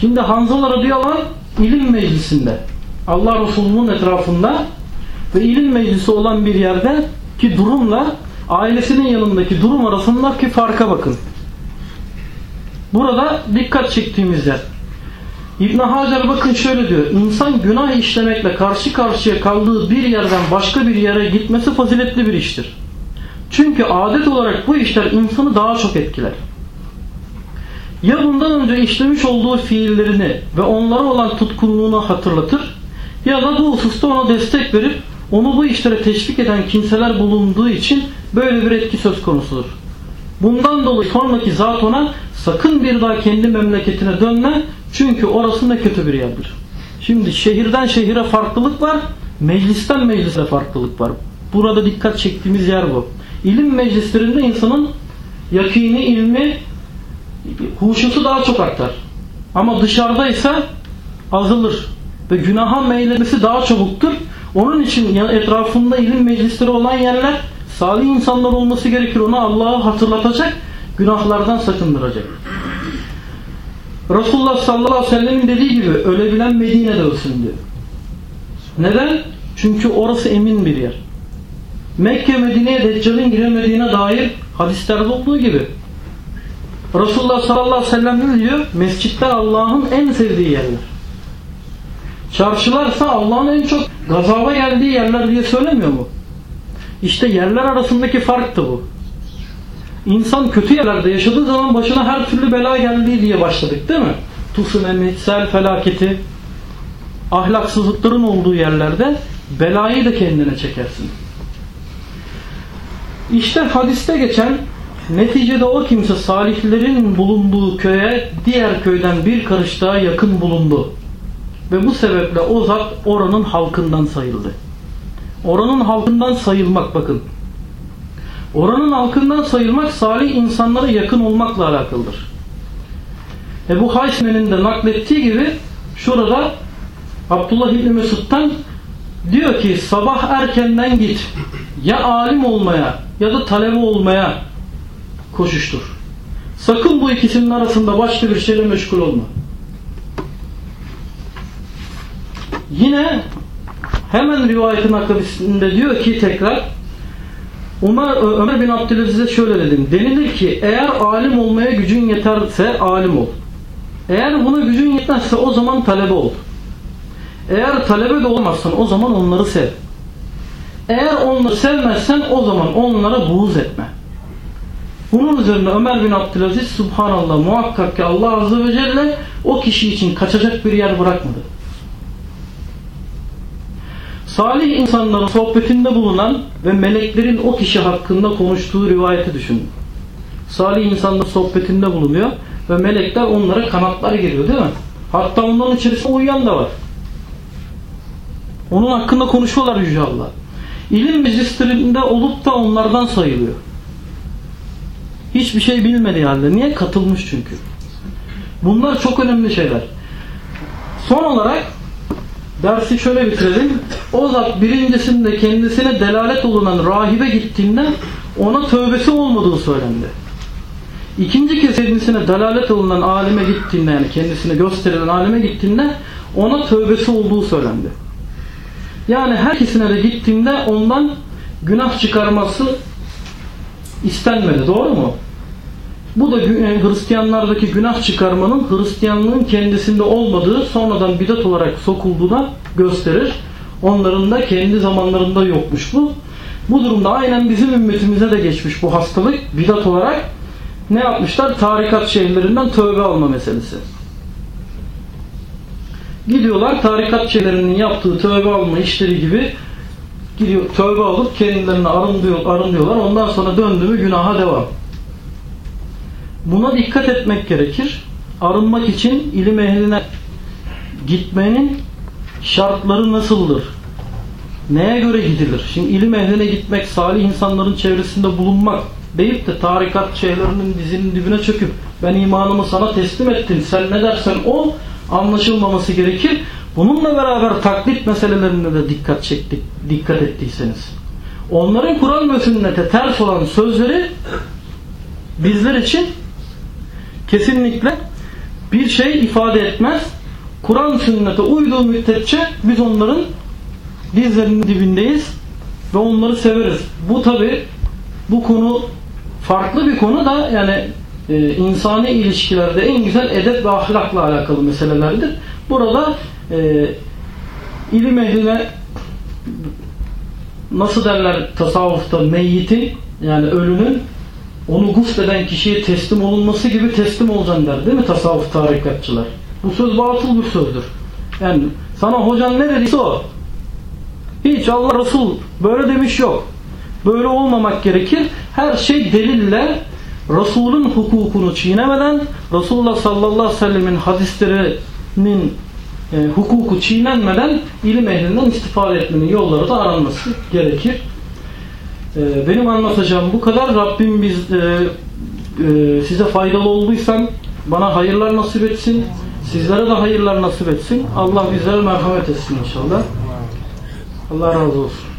Şimdi Hanzala radıyallahu anh ilim meclisinde Allah Resulü'nün etrafında ve ilim meclisi olan bir yerde ki durumla ailesinin yanındaki durum arasındaki farka bakın. Burada dikkat çektiğimiz yer. İbn Hacer bakın şöyle diyor. İnsan günah işlemekle karşı karşıya kaldığı bir yerden başka bir yere gitmesi faziletli bir iştir. Çünkü adet olarak bu işler insanı daha çok etkiler. Ya bundan önce işlemiş olduğu fiillerini ve onlara olan tutkunluğunu hatırlatır ya da bu hususta ona destek verip onu bu işlere teşvik eden kimseler bulunduğu için böyle bir etki söz konusudur. Bundan dolayı sonraki zat ona sakın bir daha kendi memleketine dönme çünkü orası ne kötü bir yerdir. Şimdi şehirden şehire farklılık var, meclisten meclise farklılık var. Burada dikkat çektiğimiz yer bu. İlim meclislerinde insanın yakini, ilmi, huşusu daha çok artar. Ama dışarıda ise azalır. Ve günaha meylemesi daha çabuktur. Onun için etrafında ilim meclisleri olan yerler salih insanlar olması gerekir. Ona Allah'ı hatırlatacak, günahlardan sakındıracak. Resulullah sallallahu aleyhi ve sellemin dediği gibi ölebilen Medine'de ölsün diyor. Neden? Çünkü orası emin bir yer. Mekke Medine'ye Deccal'in giremediğine dair hadislerde olduğu gibi. Resulullah sallallahu aleyhi ve sellem ne diyor? Mescitler Allah'ın en sevdiği yerler. Çarşılarsa Allah'ın en çok gazaba geldiği yerler diye söylemiyor mu? İşte yerler arasındaki fark da bu. İnsan kötü yerlerde yaşadığı zaman başına her türlü bela geldiği diye başladık değil mi? Tsunami, sel felaketi, ahlaksızlıkların olduğu yerlerde belayı da kendine çekersin. İşte hadiste geçen neticede o kimse salihlerin bulunduğu köye diğer köyden bir karış daha yakın bulundu. Ve bu sebeple o zat oranın halkından sayıldı. Oranın halkından sayılmak bakın. Oranın halkından sayılmak salih insanlara yakın olmakla alakalıdır. Ebu Haysmen'in de naklettiği gibi şurada Abdullah İbni Mesud'dan diyor ki sabah erkenden git ya alim olmaya ya da talebe olmaya koşuştur. Sakın bu ikisinin arasında başka bir şeyle meşgul olma. Yine hemen rivayetin akabisinde diyor ki tekrar Ömer, Ömer bin Abdülaziz'e şöyle dedim. Denilir ki eğer alim olmaya gücün yeterse alim ol. Eğer buna gücün yetmezse o zaman talebe ol. Eğer talebe de olmazsan o zaman onları sev. Eğer onları sevmezsen o zaman onlara buğz etme. Bunun üzerine Ömer bin Abdülaziz Subhanallah muhakkak ki Allah Azze ve Celle o kişi için kaçacak bir yer bırakmadı. Salih insanların sohbetinde bulunan ve meleklerin o kişi hakkında konuştuğu rivayeti düşünün. Salih insanlar sohbetinde bulunuyor ve melekler onlara kanatlar geliyor değil mi? Hatta onların içerisinde uyuyan da var. Onun hakkında konuşuyorlar Yüce Allah. İlim meclislerinde olup da onlardan sayılıyor. Hiçbir şey bilmediği halde. Niye? Katılmış çünkü. Bunlar çok önemli şeyler. Son olarak dersi şöyle bitirelim. O zat birincisinde kendisine delalet olunan rahibe gittiğinde ona tövbesi olmadığı söylendi. İkinci kez kendisine dalalet olunan alime gittiğinde yani kendisine gösterilen alime gittiğinde ona tövbesi olduğu söylendi. Yani her ikisine de gittiğinde ondan günah çıkarması istenmedi. Doğru mu? Bu da Hristiyanlardaki günah çıkarmanın Hristiyanlığın kendisinde olmadığı sonradan bidat olarak sokulduğuna gösterir. Onların da kendi zamanlarında yokmuş bu. Bu durumda aynen bizim ümmetimize de geçmiş bu hastalık bidat olarak ne yapmışlar? Tarikat şeyhlerinden tövbe alma meselesi. Gidiyorlar tarikat şeyhlerinin yaptığı tövbe alma işleri gibi gidiyor tövbe alıp kendilerini arındıyor, arınıyorlar. Ondan sonra döndü mü günaha devam. Buna dikkat etmek gerekir. Arınmak için ilim ehline gitmenin şartları nasıldır? Neye göre gidilir? Şimdi ilim ehline gitmek, salih insanların çevresinde bulunmak deyip de tarikat şeylerinin dizinin dibine çöküp ben imanımı sana teslim ettim, sen ne dersen o anlaşılmaması gerekir. Bununla beraber taklit meselelerine de dikkat çektik, dikkat ettiyseniz. Onların Kur'an ve sünnete ters olan sözleri bizler için kesinlikle bir şey ifade etmez. Kur'an sünnete uyduğu müddetçe biz onların dizlerinin dibindeyiz ve onları severiz. Bu tabi bu konu farklı bir konu da yani e, insani ilişkilerde en güzel edep ve ahlakla alakalı meselelerdir. Burada e, ilim ehline nasıl derler tasavvufta meyyitin yani ölünün onu gusleden kişiye teslim olunması gibi teslim olacaksın der değil mi tasavvuf tarikatçılar? Bu söz batıl bir sözdür. Yani sana hocan ne dediyse o. Hiç Allah Resul böyle demiş yok. Böyle olmamak gerekir. Her şey delille Resul'ün hukukunu çiğnemeden Resulullah sallallahu aleyhi ve sellemin hadislerinin e, hukuku çiğnenmeden ilim ehlinden istifade etmenin yolları da aranması gerekir. E, benim anlatacağım bu kadar. Rabbim biz e, e, size faydalı olduysam bana hayırlar nasip etsin. Sizlere de hayırlar nasip etsin. Allah bizlere merhamet etsin inşallah. Allah razı olsun.